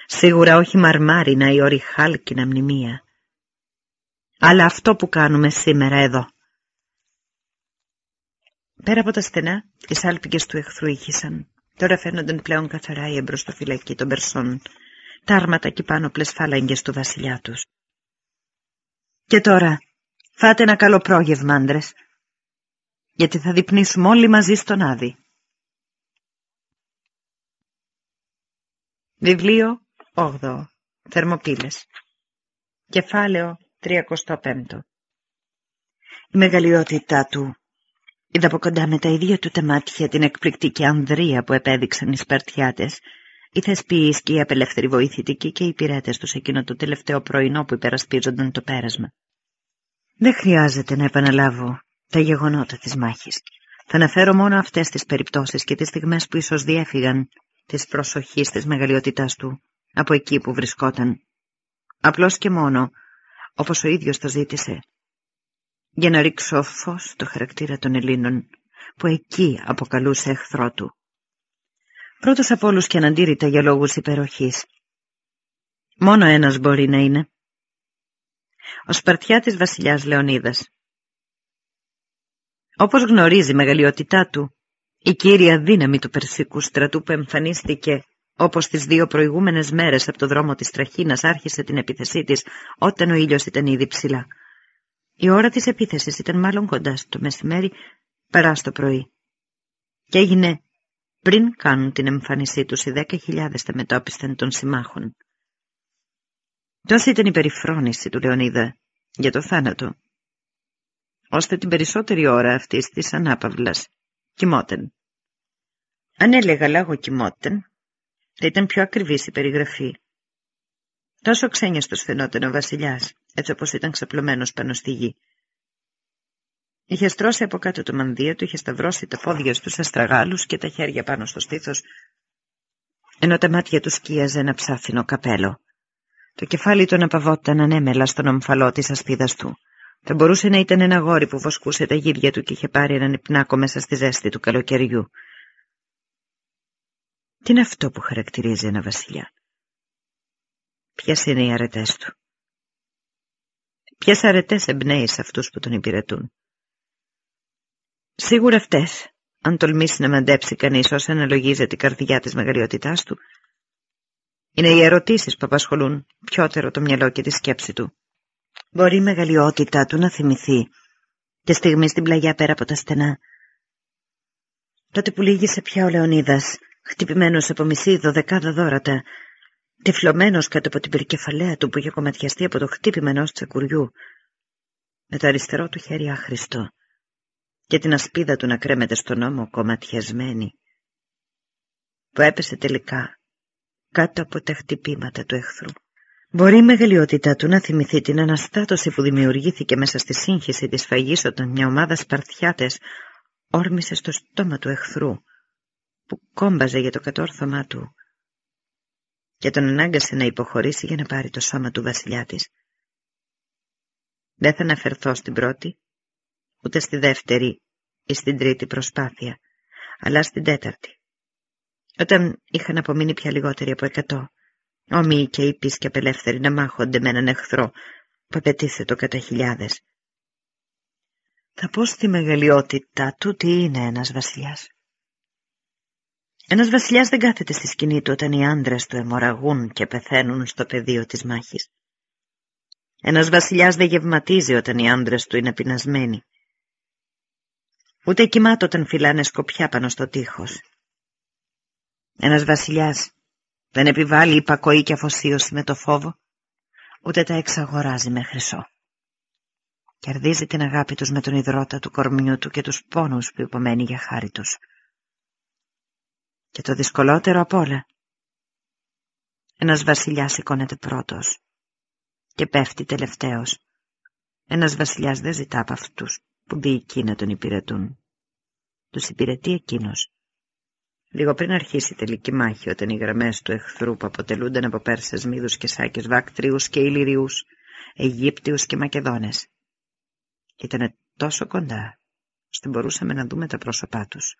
Speaker 1: Σίγουρα όχι μαρμάρινα ή ορυχάλκινα μνημεία. Αλλά αυτό που κάνουμε σήμερα εδώ. Πέρα από τα στενά, οι σάλπικες του εχθρού ήχησαν. Τώρα φαίνονταν πλέον καθαρά η εμπροστοφυλακή των Περσών, τα άρματα και πάνω πλεσφάλαγγες του βασιλιά τους. Και τώρα Φάτε ένα καλό πρόγευμα, άντρες, γιατί θα διπνήσουμε όλοι μαζί στον Άδη. Βιβλίο 8. Θερμοπύλες. Κεφάλαιο 35. Η μεγαλειότητά του είδα από κοντά με τα ίδια του τα μάτια την εκπληκτική ανδρεία που επέδειξαν οι Σπαρτιάτες οι θεσποιείς και οι απελεύθεροι βοηθητικοί και οι υπηρέτες τους εκείνο το τελευταίο πρωινό που υπερασπίζονταν το πέρασμα. Δεν χρειάζεται να επαναλάβω τα γεγονότα της μάχης. Θα αναφέρω μόνο αυτές τις περιπτώσεις και τις στιγμές που ίσως διέφυγαν της προσοχής της μεγαλειότητάς του από εκεί που βρισκόταν. Απλώς και μόνο, όπως ο ίδιος το ζήτησε, για να ρίξω φως στο χαρακτήρα των Ελλήνων, που εκεί αποκαλούσε εχθρό του. Πρώτος από όλους και αναντήρητα για λόγους υπεροχής. Μόνο ένας μπορεί να είναι. Ο Σπαρτιάτης βασιλιάς Λεωνίδας. Όπως γνωρίζει η μεγαλειότητά του, η κύρια δύναμη του Περσικού στρατού που εμφανίστηκε όπως τις δύο προηγούμενες μέρες από το δρόμο της Τραχίνας άρχισε την επίθεσή της όταν ο ήλιος ήταν ήδη ψηλά. Η ώρα της επίθεσης ήταν μάλλον κοντά στο μεσημέρι παρά στο πρωί. Και έγινε πριν κάνουν την εμφάνισή τους οι δέκα χιλιάδες τα μετώπισθεν των συμμάχων. Τόση ήταν η περιφρόνηση του Λεωνίδα για το θάνατο, ώστε την περισσότερη ώρα αυτής της ανάπαυλας κοιμότεν. Αν έλεγα λόγο κοιμότεν, θα ήταν πιο ακριβής η περιγραφή. Τόσο ξένιαστος φαινόταν ο βασιλιάς, έτσι όπως ήταν ξαπλωμένος πάνω στη γη. Είχε στρώσει από κάτω το μανδύα του, είχε σταυρώσει τα πόδια στους αστραγάλους και τα χέρια πάνω στο στήθος, ενώ τα μάτια του σκίαζε ένα ψάφινο καπέλο. Το κεφάλι του αναπαυόταν ανέμελα στον ομφαλό της ασπίδας του. Θα μπορούσε να ήταν ένα γόρι που βοσκούσε τα γύρια του και είχε πάρει έναν υπνάκο μέσα στη ζέστη του καλοκαιριού. Τι είναι αυτό που χαρακτηρίζει ένα βασιλιά; Ποιες είναι οι αρετές του; Ποιες αρετές εμπνέει σε αυτούς που τον υπηρετούν; Σίγουρα αυτές, αν τολμήσει να μαντέψει κανείς όσο αναλογίζει την καρδιά της μεγαλειότητάς του, είναι οι ερωτήσεις που απασχολούν πιότερο το μυαλό και τη σκέψη του. Μπορεί η μεγαλειότητα του να θυμηθεί τη στιγμή στην πλαγιά πέρα από τα στενά. Τότε που λύγησε πια ο Λεωνίδας, χτυπημένος από μισή δωδεκάδα δόρατα, τυφλωμένος κάτω από την περικεφαλαία του που είχε κομματιαστεί από το χτύπημα ενός τσεκουριού, με το αριστερό του χέρι άχρηστο και την ασπίδα του να κρέμεται στον ώμο κομματιασμένη, που έπεσε τελικά κάτω από τα χτυπήματα του εχθρού. Μπορεί η μεγαλειότητά του να θυμηθεί την αναστάτωση που δημιουργήθηκε μέσα στη σύγχυση της φαγής όταν μια ομάδα σπαρτιάτες όρμησε στο στόμα του εχθρού που κόμπαζε για το κατόρθωμά του και τον ανάγκασε να υποχωρήσει για να πάρει το σώμα του βασιλιά της. Δεν θα αναφερθώ στην πρώτη, ούτε στη δεύτερη ή στην τρίτη προσπάθεια, αλλά στην τέταρτη. Όταν είχαν απομείνει πια λιγότεροι από εκατό, Ομοίοι και ήπεις και απελεύθεροι να μάχονται με έναν εχθρό που απαιτήθηκε κατά χιλιάδες. Θα πω στη μεγαλειότητα του τι είναι ένας βασιλιάς. Ένας βασιλιάς δεν κάθεται στη σκηνή του όταν οι άντρες του αιμορραγούν και πεθαίνουν στο πεδίο της μάχης. Ένας βασιλιάς δεν γευματίζει όταν οι άντρες του είναι πεινασμένοι. Ούτε κοιμάται όταν φυλάνε σκοπιά πάνω στο τείχος. Ένας βασιλιάς δεν επιβάλλει υπακοή και αφοσίωση με το φόβο, ούτε τα εξαγοράζει με χρυσό. Κερδίζει την αγάπη τους με τον υδρότα του κορμιού του και τους πόνους που υπομένει για χάρη τους. Και το δυσκολότερο απ' όλα, ένας βασιλιάς σηκώνεται πρώτος και πέφτει τελευταίος. Ένας βασιλιάς δεν ζητά από αυτούς που διοικεί να τον υπηρετούν. Τους υπηρετεί εκείνος Λίγο πριν αρχίσει η τελική μάχη, όταν οι γραμμές του εχθρού που αποτελούνταν από Πέρσες, Μίδου και Σάκες, Βάκτριους και Ηλυριού, Αιγύπτιους και Μακεδόνες, ήταν τόσο κοντά, ώστε μπορούσαμε να δούμε τα πρόσωπά τους.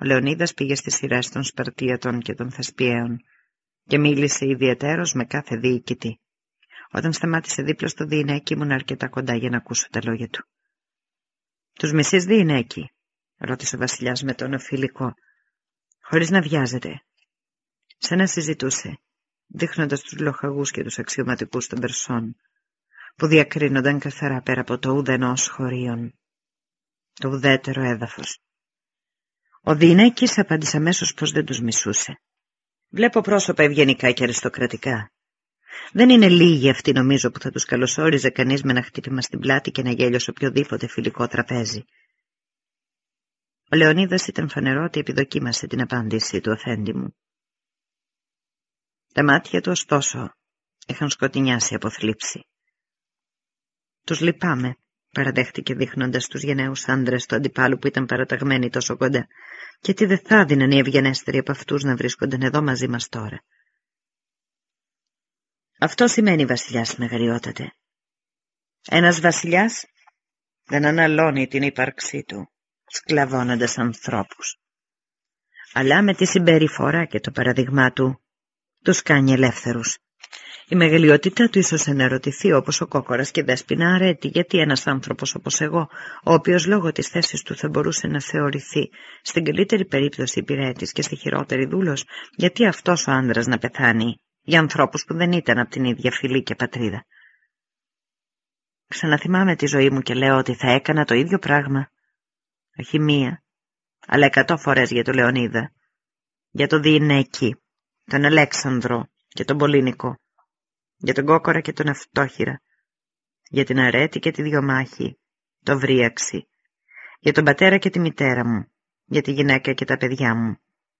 Speaker 1: Ο Λεωνίδας πήγε στις σειρέ των Σπαρτίατων και των Θεσπιαίων και μίλησε ιδιαίτερο με κάθε διοικητή. Όταν σταμάτησε δίπλα στο Διηνέκη ήμουν αρκετά κοντά για να ακούσω τα λόγια του. Τους μισείς Διηνέκη, ρώτησε ο Βασιλιάς με τον οφειλικό χωρίς να βιάζεται. Σαν να συζητούσε, δείχνοντας τους λοχαγούς και τους αξιωματικούς των Περσών, που διακρίνονταν καθαρά πέρα από το ουδενός χωρίων, το ουδέτερο έδαφος. Ο Διηνέκης απάντησε αμέσως πως δεν τους μισούσε. Βλέπω πρόσωπα ευγενικά και αριστοκρατικά. Δεν είναι λίγοι αυτοί νομίζω που θα τους καλωσόριζε κανείς με ένα χτύπημα στην πλάτη και ένα γέλιο σε οποιοδήποτε φιλικό τραπέζι. Ο Λεωνίδας ήταν φανερό ότι επιδοκίμασε την απάντηση του αφέντη μου. Τα μάτια του ωστόσο είχαν σκοτεινιάσει από θλίψη. «Τους λυπάμαι», παραδέχτηκε δείχνοντας τους γενναίους άντρες του αντιπάλου που ήταν παραταγμένοι τόσο κοντά, και τι δεν θα έδιναν οι ευγενέστεροι από αυτούς να βρίσκονταν εδώ μαζί μας τώρα. Αυτό σημαίνει βασιλιάς μεγαλειότατε. Ένας βασιλιάς δεν αναλώνει την ύπαρξή του, σκλαβώνοντας ανθρώπους. Αλλά με τη συμπεριφορά και το παραδειγμά του, τους κάνει ελεύθερους. Η μεγαλειότητά του ίσως ενερωτηθεί όπως ο κόκορας και δέσποινα αρέτη γιατί ένας άνθρωπος όπως εγώ, ο οποίος λόγω της θέσης του θα μπορούσε να θεωρηθεί στην καλύτερη περίπτωση υπηρέτης και στη χειρότερη δούλος, γιατί αυτός ο άνδρας να πεθάνει για ανθρώπους που δεν ήταν από την ίδια φυλή και πατρίδα. Ξαναθυμάμαι τη ζωή μου και λέω ότι θα έκανα το ίδιο πράγμα. Όχι μία, αλλά εκατό φορές για τον Λεωνίδα, για τον Διηνέκη, τον Αλέξανδρο και τον Πολύνικο, για τον Κόκορα και τον Αυτόχειρα, για την Αρέτη και τη Διομάχη, το Βρίαξη, για τον πατέρα και τη μητέρα μου, για τη γυναίκα και τα παιδιά μου,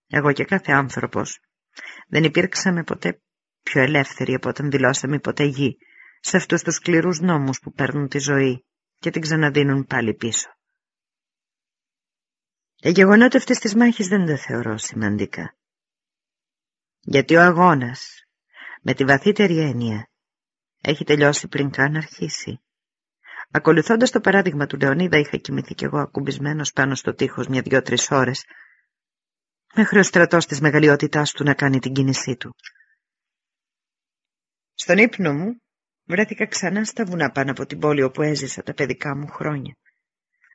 Speaker 1: εγώ και κάθε άνθρωπος. Δεν υπήρξαμε ποτέ πιο ελεύθεροι από όταν δηλώσαμε υποταγή σε αυτούς τους σκληρούς νόμους που παίρνουν τη ζωή και την ξαναδίνουν πάλι πίσω. Τα γεγονότα αυτής της μάχης δεν τα θεωρώ σημαντικά. Γιατί ο αγώνας, με τη βαθύτερη έννοια, έχει τελειώσει πριν καν αρχίσει. Ακολουθώντας το παράδειγμα του Λεωνίδα είχα κοιμηθεί κι εγώ ακουμπισμένος πάνω στο τείχος μια-δυο-τρεις ώρες μέχρι ο στρατός της μεγαλειότητάς του να κάνει την κίνησή του. Στον ύπνο μου βρέθηκα ξανά στα βουνά πάνω από την πόλη όπου έζησα τα παιδικά μου χρόνια.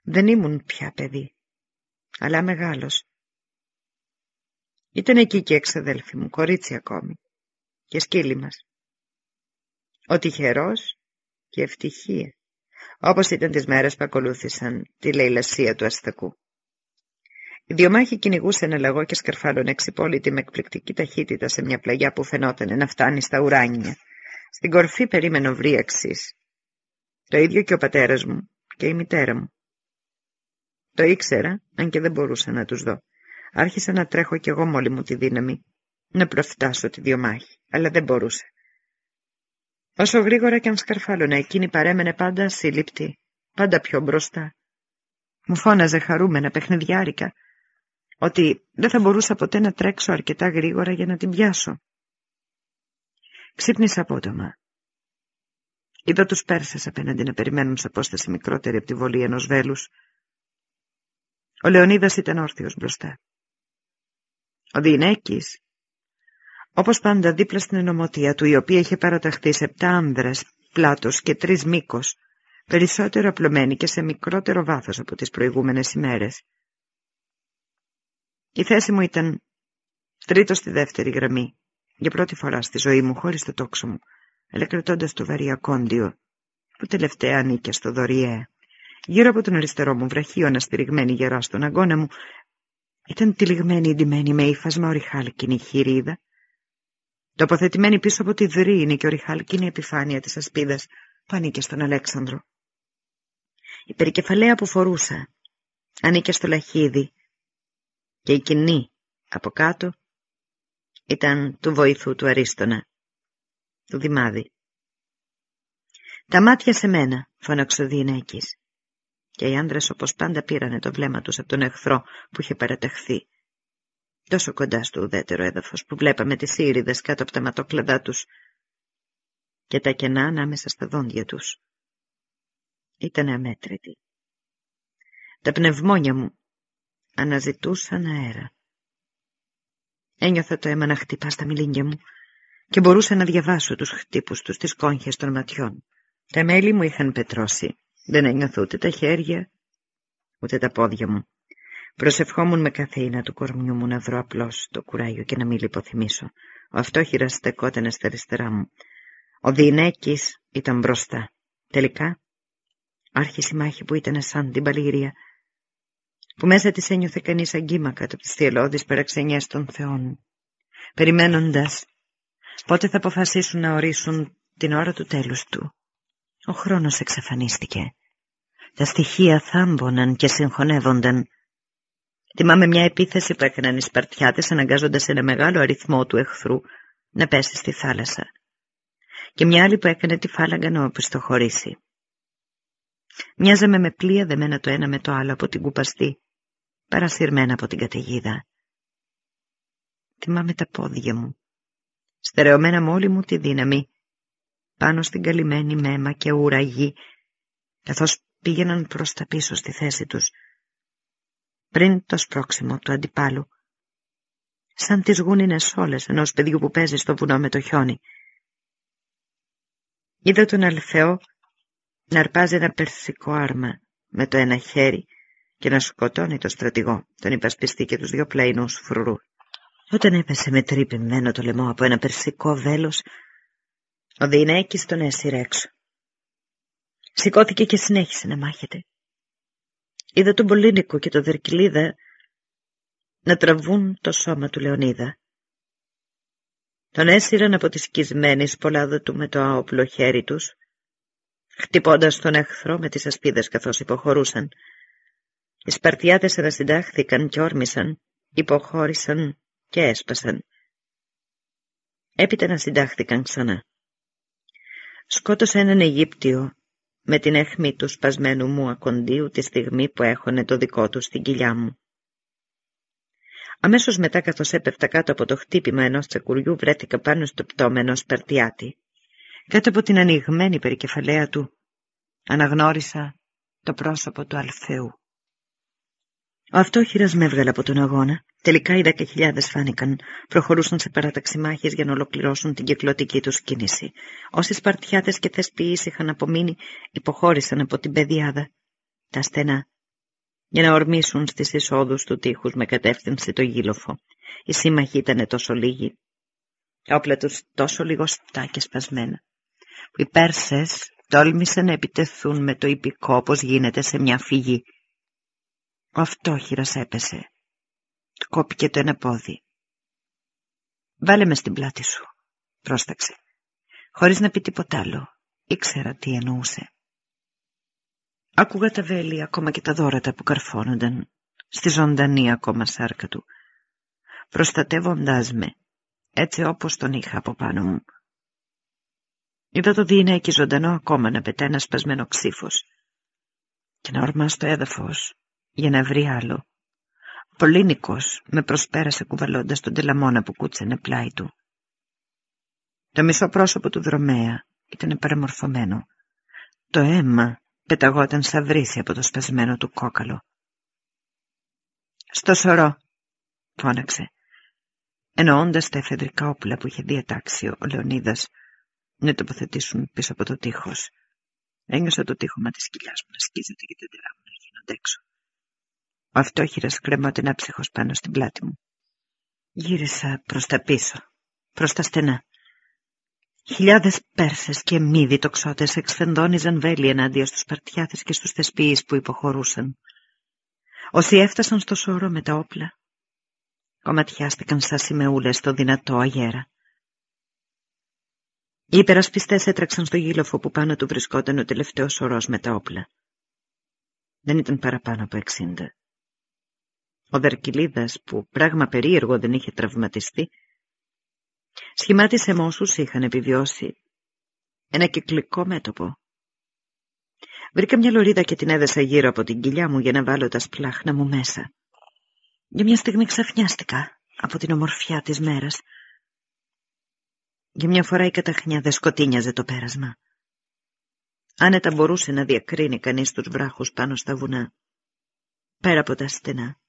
Speaker 1: Δεν ήμουν πια παιδί, αλλά μεγάλος. Ήταν εκεί και εξαδέλφοι μου, κορίτσι ακόμη, και σκύλοι μας. Ο τυχερός και ευτυχία, όπως ήταν τις μέρες που ακολούθησαν τη λαιλασία του αστακού. Οι δύο μάχοι κυνηγούσαν λαγό και σκαρφάλων εξυπόλυτη με εκπληκτική ταχύτητα σε μια πλαγιά που φαινόταν να φτάνει στα ουράνια. Στην κορφή περίμενε βρίαξης. Το ίδιο και ο πατέρας μου και η μητέρα μου. Το ήξερα, αν και δεν μπορούσα να τους δω. Άρχισα να τρέχω κι εγώ μόλι μου τη δύναμη, να προφτάσω τη διομάχη, αλλά δεν μπορούσα. Όσο γρήγορα κι αν σκαρφάλωνα, εκείνη παρέμενε πάντα ασύλληπτη, πάντα πιο μπροστά. Μου φώναζε χαρούμενα παιχνιδιάρικα, ότι δεν θα μπορούσα ποτέ να τρέξω αρκετά γρήγορα για να την πιάσω. Ξύπνησα απότομα. Είδα τους Πέρσες απέναντι να περιμένουν σε απόσταση μικρότερη από τη βολή ενός βέλους. Ο Λεωνίδας ήταν όρθιος μπροστά. Ο Διηνέκης, όπως πάντα δίπλα στην ενωμοτία του, η οποία είχε παραταχθεί σε επτά άνδρες, πλάτος και τρεις μήκος, περισσότερο απλωμένη και σε μικρότερο βάθος από τις προηγούμενες ημέρες. Η θέση μου ήταν τρίτο στη δεύτερη γραμμή, για πρώτη φορά στη ζωή μου, χωρίς το τόξο μου, αλλά κρατώντας το βαρύ ακόντιο, που τελευταία ανήκε στο δωριέ. Γύρω από τον αριστερό μου βραχίωνα στηριγμένη γερά στον αγώνα μου, ήταν τυλιγμένη ντυμένη με ύφασμα οριχάλκινη χειρίδα, τοποθετημένη πίσω από τη δρύνη και οριχάλκινη επιφάνεια της ασπίδας που ανήκε στον Αλέξανδρο. Η περικεφαλαία που φορούσα ανήκε στο λαχίδι και η κοινή από κάτω ήταν του βοηθού του Αρίστονα, του Δημάδη. Τα μάτια σε μένα, φώναξε ο Διενέκης. Και οι άντρες όπως πάντα πήρανε το βλέμμα τους από τον εχθρό που είχε παρατεχθεί. Τόσο κοντά στο ουδέτερο έδαφος που βλέπαμε τις ήριδες κάτω από τα ματόκλαδά τους και τα κενά ανάμεσα στα δόντια τους. Ήταν αμέτρητοι. Τα πνευμόνια μου αναζητούσαν αέρα. Ένιωθα το αίμα να χτυπά στα μιλίνια μου και μπορούσα να διαβάσω τους χτύπους τους στις κόγχες των ματιών. Τα μέλη μου είχαν πετρώσει. Δεν ένιωθω ούτε τα χέρια, ούτε τα πόδια μου. Προσευχόμουν με καθένα του κορμιού μου να βρω απλώς το κουράγιο και να μην λιποθυμίσω. Ο αυτόχειρας στεκόταν στα αριστερά μου. Ο Διηνέκης ήταν μπροστά. Τελικά, άρχισε η μάχη που ήταν σαν την παλήρια που μέσα της ένιωθε κανείς αγκίμα κάτω από τις θυελώδεις παραξενιές των θεών, περιμένοντας πότε θα αποφασίσουν να ορίσουν την ώρα του τέλους του. Ο χρόνος εξαφανίστηκε. Τα στοιχεία θάμποναν και συγχωνεύονταν. Θυμάμαι μια επίθεση που έκαναν οι Σπαρτιάτες αναγκάζοντας ένα μεγάλο αριθμό του εχθρού να πέσει στη θάλασσα και μια άλλη που έκανε τη φάλαγγα να οπισθοχωρήσει. Μοιάζαμε με πλοία δεμένα το ένα με το άλλο από την κουπαστή, παρασυρμένα από την καταιγίδα. Θυμάμαι τα πόδια μου, στερεωμένα με όλη μου τη δύναμη, πάνω στην καλυμμένη μέμα και ουραγή, καθώς πήγαιναν προς τα πίσω στη θέση τους, πριν το σπρώξιμο του αντιπάλου, σαν τις γούνινες όλες ενός παιδιού που παίζει στο βουνό με το χιόνι. Είδα τον Αλφαιό να αρπάζει ένα περσικό άρμα με το ένα χέρι και να σκοτώνει το στρατηγό, τον υπασπιστή και τους δυο πλαϊνούς φρουρού. Όταν έπεσε με τρύπημμένο το λαιμό από ένα περσικό βέλος, ο Διηνέκης τον έσυρε έξω. Σηκώθηκε και συνέχισε να μάχεται. Είδα τον Πολύνικο και τον Δερκυλίδα να τραβούν το σώμα του Λεωνίδα. Τον έσυραν από τη σκισμένη σπολάδα του με το άοπλο χέρι τους, χτυπώντας τον εχθρό με τις ασπίδες καθώς υποχωρούσαν. Οι Σπαρτιάτες ανασυντάχθηκαν και όρμησαν, υποχώρησαν και έσπασαν. Έπειτα να συντάχθηκαν ξανά. Σκότωσα έναν Αιγύπτιο με την αιχμή του σπασμένου μου ακοντίου τη στιγμή που έχωνε το δικό του στην κοιλιά μου. Αμέσως μετά καθώς έπεφτα κάτω από το χτύπημα ενός τσακουριού βρέθηκα πάνω στο πτώμα ενός Σπαρτιάτη. Κάτω από την ανοιγμένη περικεφαλαία του αναγνώρισα το πρόσωπο του Αλφαίου. Ο αυτόχειρας με έβγαλε από τον αγώνα. Τελικά οι δέκα χιλιάδες φάνηκαν. Προχωρούσαν σε παράταξη μάχης για να ολοκληρώσουν την κυκλωτική τους κίνηση. Όσοι Σπαρτιάτες και θεσποιείς είχαν απομείνει, υποχώρησαν από την πεδιάδα. Τα στενά. Για να ορμήσουν στις εισόδους του τείχους με κατεύθυνση το γύλοφο. Οι σύμμαχοι ήταν τόσο λίγοι. Όπλα τους τόσο λιγοστά και σπασμένα. οι Πέρσες τόλμησαν να επιτεθούν με το υπηκό όπως γίνεται σε μια φυγή. Ο αυτόχειρας έπεσε. Κόπηκε το ένα πόδι. «Βάλε μες στην πλάτη σου», πρόσταξε. Χωρίς να πει τίποτα άλλο. Ήξερα τι εννοούσε. Άκουγα τα βέλη, ακόμα και τα δόρατα που καρφώνονταν στη ζωντανή ακόμα σάρκα του, προστατεύοντάς με, έτσι όπως τον είχα από πάνω μου. Είδα το διηνέκι ζωντανό ακόμα να πετά ένα σπασμένο ξύφος και να ορμάς στο έδαφος για να βρει άλλο. Πολύνικος με προσπέρασε κουβαλώντας τον τελαμόνα που κούτσενε πλάι του. Το μισό πρόσωπο του δρομέα ήταν παραμορφωμένο. Το αίμα πεταγόταν σαν βρύση από το σπασμένο του κόκαλο. «Στο σωρό», φώναξε, εννοώντας τα εφεδρικά όπλα που είχε διατάξει ο Λεωνίδας να τοποθετήσουν πίσω από το τείχος. Ένιωσα το τείχομα της κοιλιάς μου να σκίζεται και τα τερά μου να γίνονται έξω. Ο αυτόχειρας κρεμόταν άψυχος πάνω στην πλάτη μου. Γύρισα προς τα πίσω, προς τα στενά. Χιλιάδες Πέρσες και μύδι τοξότες εξφενδόνιζαν βέλη ενάντια στους Παρτιάτες και στους θεσποιείς που υποχωρούσαν. Όσοι έφτασαν στο σώρο με τα όπλα, κομματιάστηκαν σαν σημεούλες στο δυνατό αγέρα. Οι υπερασπιστές έτρεξαν στο γύλοφο που πάνω του βρισκόταν ο τελευταίος σωρός με τα όπλα. Δεν ήταν παραπάνω από εξήντα. Ο Δερκυλίδας, που πράγμα περίεργο δεν είχε τραυματιστεί, σχημάτισε με όσους είχαν επιβιώσει ένα κυκλικό μέτωπο. Βρήκα μια λωρίδα και την έδεσα γύρω από την κοιλιά μου για να βάλω τα σπλάχνα μου μέσα. Για μια στιγμή ξαφνιάστηκα από την ομορφιά της μέρας. Για μια φορά η καταχνιά δεν σκοτίνιαζε το πέρασμα. Άνετα μπορούσε να διακρίνει κανείς τους βράχους πάνω στα βουνά, πέρα από τα στενά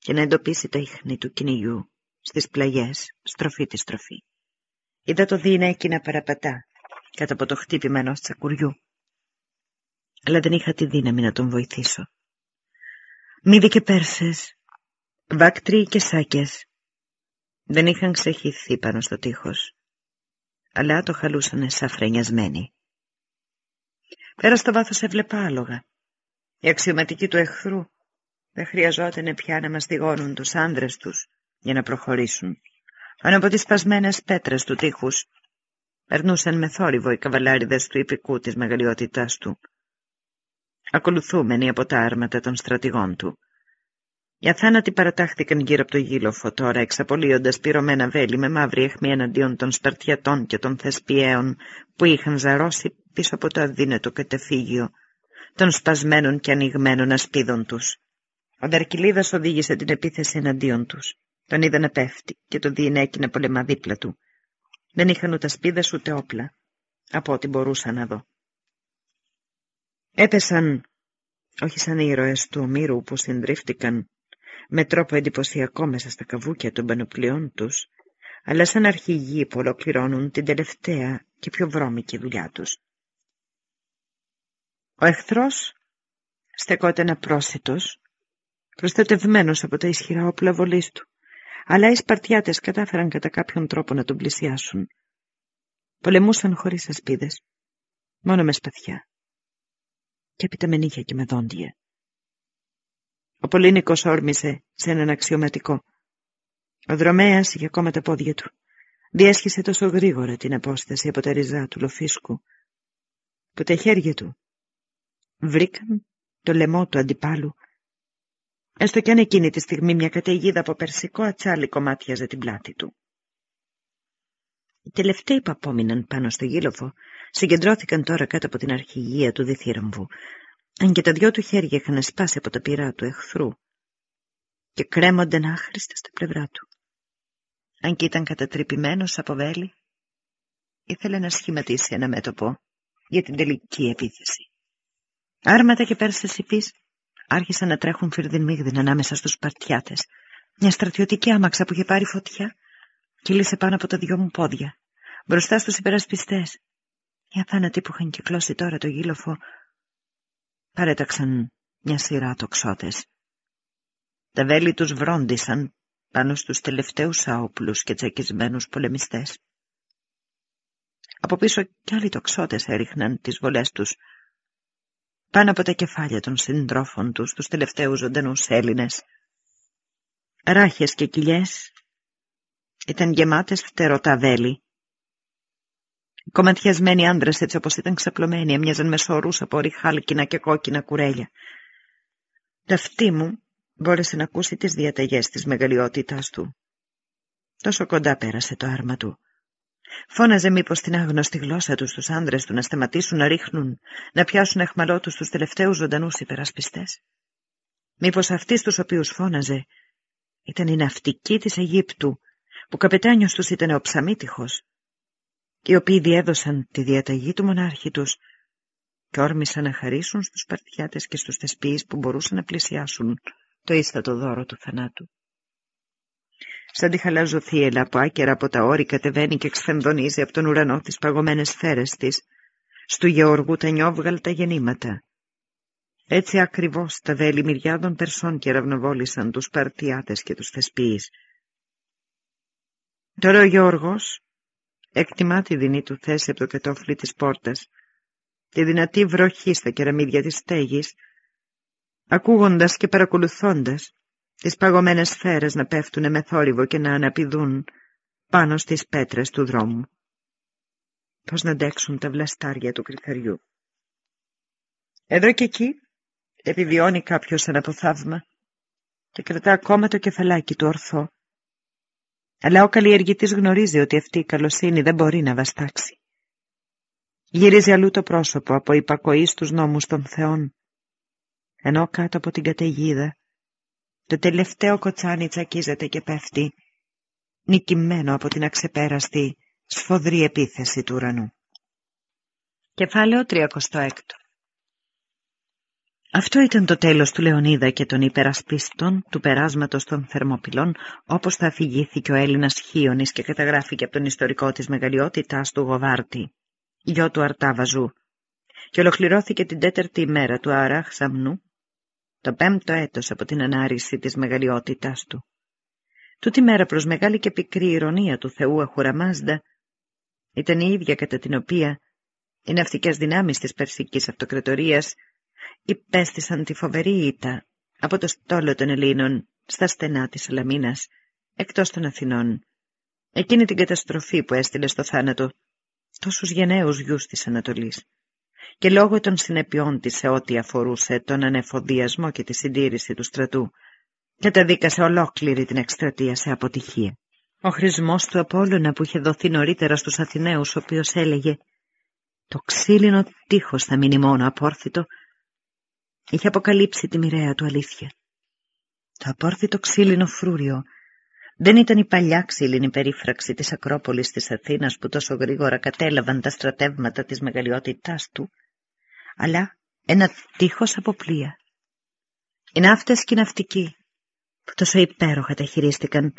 Speaker 1: και να εντοπίσει τα ίχνη του κυνηγιού στις πλαγιές, στροφή τη στροφή. Είδα το δίνεκι να παραπατά κάτω από το χτύπημα ενός τσακουριού. Αλλά δεν είχα τη δύναμη να τον βοηθήσω. Μύδι και Πέρσες, βάκτριοι και σάκες δεν είχαν ξεχυθεί πάνω στο τείχος, αλλά το χαλούσανε σαν φρενιασμένοι. Πέρα στο βάθος έβλεπα άλογα. Οι αξιωματικοί του εχθρού δεν χρειαζόταν πια να μαστιγώνουν τους άνδρες τους για να προχωρήσουν. Αν από τις σπασμένες πέτρες του τείχους περνούσαν με θόρυβο οι καβαλάριδες του υπηκού της μεγαλειότητάς του, ακολουθούμενοι από τα άρματα των στρατηγών του. Οι αθάνατοι παρατάχθηκαν γύρω από το γύλοφο τώρα, εξαπολύοντας πυρωμένα βέλη με μαύρη αιχμή εναντίον των Σπαρτιατών και των Θεσπιαίων που είχαν ζαρώσει πίσω από το αδύνατο κατεφύγιο των σπασμένων και ανοιγμένων ασπίδων τους. Ο Δαρκυλίδας οδήγησε την επίθεση εναντίον τους. Τον είδα να πέφτει και το διενέκει να πολεμά δίπλα του. Δεν είχαν ούτε ασπίδες ούτε όπλα, από ό,τι μπορούσα να δω. Έπεσαν, όχι σαν ήρωες του ομήρου που συντρίφτηκαν με τρόπο εντυπωσιακό μέσα στα καβούκια των πανοπλιών τους, αλλά σαν αρχηγοί που ολοκληρώνουν την τελευταία και πιο βρώμικη δουλειά τους. Ο εχθρός στεκόταν απρόσιτος, προστατευμένος από τα ισχυρά όπλα βολής του, αλλά οι Σπαρτιάτες κατάφεραν κατά κάποιον τρόπο να τον πλησιάσουν. Πολεμούσαν χωρίς ασπίδες, μόνο με σπαθιά και έπειτα με νύχια και με δόντια. Ο Πολύνικος όρμησε σε έναν αξιωματικό. Ο δρομέας είχε ακόμα τα πόδια του. Διέσχισε τόσο γρήγορα την απόσταση από τα ριζά του λοφίσκου, που τα χέρια του βρήκαν το λαιμό του αντιπάλου, έστω κι αν εκείνη τη στιγμή μια καταιγίδα από περσικό ατσάλι κομμάτιαζε την πλάτη του. Οι τελευταίοι που απόμειναν πάνω στο γύλοφο συγκεντρώθηκαν τώρα κάτω από την αρχηγία του διθύραμβου, αν και τα δυο του χέρια είχαν σπάσει από τα πυρά του εχθρού και κρέμονταν άχρηστα στα πλευρά του. Αν και ήταν κατατρυπημένος από βέλη, ήθελε να σχηματίσει ένα μέτωπο για την τελική επίθεση. Άρματα και πέρσες υφής άρχισαν να τρέχουν φυρδιν ανάμεσα στους παρτιάτες. Μια στρατιωτική άμαξα που είχε πάρει φωτιά κύλησε πάνω από τα δυο μου πόδια, μπροστά στους υπερασπιστές. Οι αθάνατοι που είχαν κυκλώσει τώρα το γύλοφο παρέταξαν μια σειρά τοξότες. Τα βέλη τους βρόντισαν πάνω στους τελευταίους άοπλους και τσακισμένους πολεμιστές. Από πίσω κι άλλοι τοξότες έριχναν τις βολές τους πάνω από τα κεφάλια των συντρόφων τους, τους τελευταίους ζωντανούς Έλληνες. Ράχες και κοιλιές ήταν γεμάτες φτερωτά βέλη. Οι κομματιασμένοι άντρες έτσι όπως ήταν ξαπλωμένοι έμοιαζαν με σωρούς από ριχάλκινα και κόκκινα κουρέλια. Ταυτή μου μπόρεσε να ακούσει τις διαταγές της μεγαλειότητάς του. Τόσο κοντά πέρασε το άρμα του. Φώναζε μήπως την άγνωστη γλώσσα τους στους άντρες του να σταματήσουν να ρίχνουν, να πιάσουν εχμαλώτους τους τελευταίους ζωντανούς υπερασπιστές. Μήπως αυτοί στους οποίους φώναζε ήταν οι ναυτικοί της Αιγύπτου, που καπετάνιος τους ήταν ο ψαμίτυχος, οι οποίοι διέδωσαν τη διαταγή του μονάρχη τους και όρμησαν να χαρίσουν στους παρτιάτες και στους θεσπίεις που μπορούσαν να πλησιάσουν το ίστατο δώρο του θανάτου. Σαν τη χαλαζοθύελα που άκερα από τα όρη κατεβαίνει και εξφενδονίζει από τον ουρανό τις παγωμένες σφαίρες της, στου Γεωργού τα νιόβγαλτα γεννήματα. Έτσι ακριβώς τα βέλη μυριάδων Περσών και ραυνοβόλησαν τους Παρτιάτες και τους Θεσπίης. Τώρα ο Γιώργος εκτιμά τη δινή του θέση από το κατόφλι της πόρτας, τη δυνατή βροχή στα κεραμίδια της στέγης, ακούγοντας και παρακολουθώντας τις παγωμένες σφαίρες να πέφτουν με θόρυβο και να αναπηδούν πάνω στις πέτρες του δρόμου. Πώς να αντέξουν τα βλαστάρια του κρυθαριού. Εδώ και εκεί επιβιώνει κάποιος ένα από θαύμα και κρατά ακόμα το κεφαλάκι του ορθό. Αλλά ο καλλιεργητής γνωρίζει ότι αυτή η καλοσύνη δεν μπορεί να βαστάξει. Γυρίζει αλλού το πρόσωπο από υπακοής στους νόμους των θεών, ενώ κάτω από την καταιγίδα το τελευταίο κοτσάνι τσακίζεται και πέφτει, νικημένο από την αξεπέραστη, σφοδρή επίθεση του ουρανού. Κεφάλαιο 36 Αυτό ήταν το τέλος του Λεωνίδα και των υπερασπιστών του περάσματος των Θερμοπυλών, όπως θα αφηγήθηκε ο Έλληνας Χίωνης και καταγράφηκε από τον ιστορικό της μεγαλειότητάς του Γοβάρτη, γιο του Αρτάβαζου, και ολοκληρώθηκε την τέταρτη ημέρα του Αράχ Σαμνού, το πέμπτο έτος από την ανάρρηση της μεγαλειότητάς του. Τούτη μέρα προς μεγάλη και πικρή ηρωνία του Θεού Αχουραμάζδα ήταν η ίδια κατά την οποία οι ναυτικές δυνάμεις της Περσικής Αυτοκρατορίας υπέστησαν τη φοβερή ήττα από το στόλο των Ελλήνων στα στενά της Σαλαμίνας, εκτός των Αθηνών, εκείνη την καταστροφή που έστειλε στο θάνατο τόσους γενναίους γιους της Ανατολής και λόγω των συνεπειών της σε ό,τι αφορούσε τον ανεφοδιασμό και τη συντήρηση του στρατού, καταδίκασε ολόκληρη την εκστρατεία σε αποτυχία. Ο χρησμός του Απόλλωνα που είχε δοθεί νωρίτερα στους Αθηναίους, ο οποίος έλεγε «Το ξύλινο τείχος θα μείνει μόνο απόρθητο», είχε αποκαλύψει τη μοιραία του αλήθεια. Το απόρθητο ξύλινο φρούριο δεν ήταν η παλιά ξύλινη περίφραξη της Ακρόπολης της Αθήνας που τόσο γρήγορα κατέλαβαν τα στρατεύματα της μεγαλειότητάς του, αλλά ένα τείχος από πλοία. Οι ναύτες και οι ναυτικοί που τόσο υπέροχα τα χειρίστηκαν,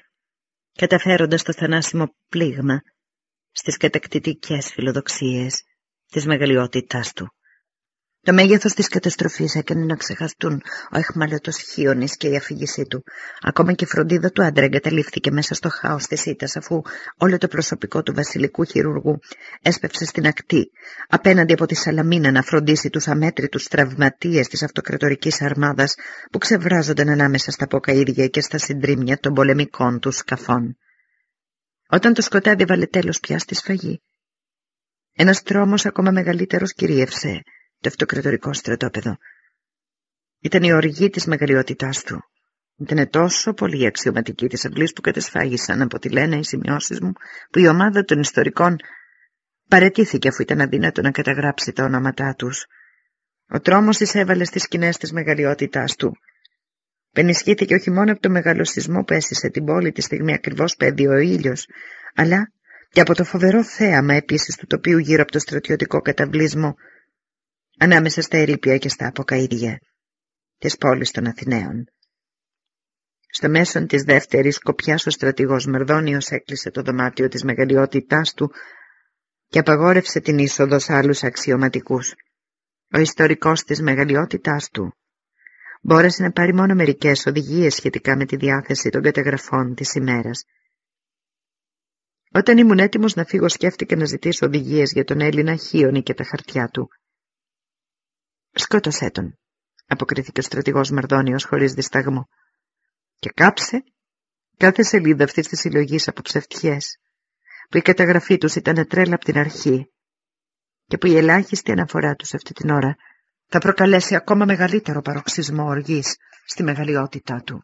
Speaker 1: καταφέροντας το θανάσιμο πλήγμα στις κατακτητικές φιλοδοξίες της μεγαλειότητάς του. Το μέγεθος της καταστροφής έκανε να ξεχαστούν ο εχμαλωτός χίονης και η αφήγησή του. Ακόμα και η φροντίδα του άντρα εγκαταλείφθηκε μέσα στο χάος της ήττας αφού όλο το προσωπικό του βασιλικού χειρουργού έσπευσε στην ακτή απέναντι από τη Σαλαμίνα να φροντίσει τους αμέτρητους τραυματίες της αυτοκρατορικής αρμάδας που ξεβράζονταν ανάμεσα στα ποκαίδια και στα συντρίμια των πολεμικών του σκαφών. Όταν το σκοτάδι βάλε τέλος πια στη σφαγή, ένας τρόμος ακόμα μεγαλύτερος κυρίευσε το αυτοκρατορικό στρατόπεδο. Ήταν η οργή της μεγαλειότητάς του. Ήταν τόσο πολύ αξιωματική της αυλής που κατεσφάγησαν από τη λένε οι σημειώσεις μου που η ομάδα των ιστορικών παρετήθηκε αφού ήταν αδύνατο να καταγράψει τα ονόματά τους. Ο τρόμος της έβαλε στις σκηνές της μεγαλειότητάς του. Πενισχύθηκε όχι μόνο από το μεγάλο σεισμό που έσυσε την πόλη τη στιγμή ακριβώς που ο ήλιος, αλλά και από το φοβερό θέαμα επίσης του τοπίου γύρω από το στρατιωτικό καταβλισμό ανάμεσα στα ερήπια και στα αποκαίδια της πόλης των Αθηναίων. Στο μέσον της δεύτερης κοπιάς ο στρατηγός Μερδόνιος έκλεισε το δωμάτιο της μεγαλειότητάς του και απαγόρευσε την είσοδο σε άλλους αξιωματικούς. Ο ιστορικός της μεγαλειότητάς του μπόρεσε να πάρει μόνο μερικές οδηγίες σχετικά με τη διάθεση των καταγραφών της ημέρας. Όταν ήμουν έτοιμος να φύγω σκέφτηκα να ζητήσω οδηγίες για τον Έλληνα Χίονη και τα χαρτιά του. «Σκότωσέ τον», αποκρίθηκε ο στρατηγός Μαρδόνιος χωρίς δισταγμό. Και κάψε κάθε σελίδα αυτής της συλλογής από ψευτιές, που η καταγραφή τους ήταν τρέλα από την αρχή και που η ελάχιστη αναφορά τους αυτή την ώρα θα προκαλέσει ακόμα μεγαλύτερο παροξισμό οργής στη μεγαλειότητά του.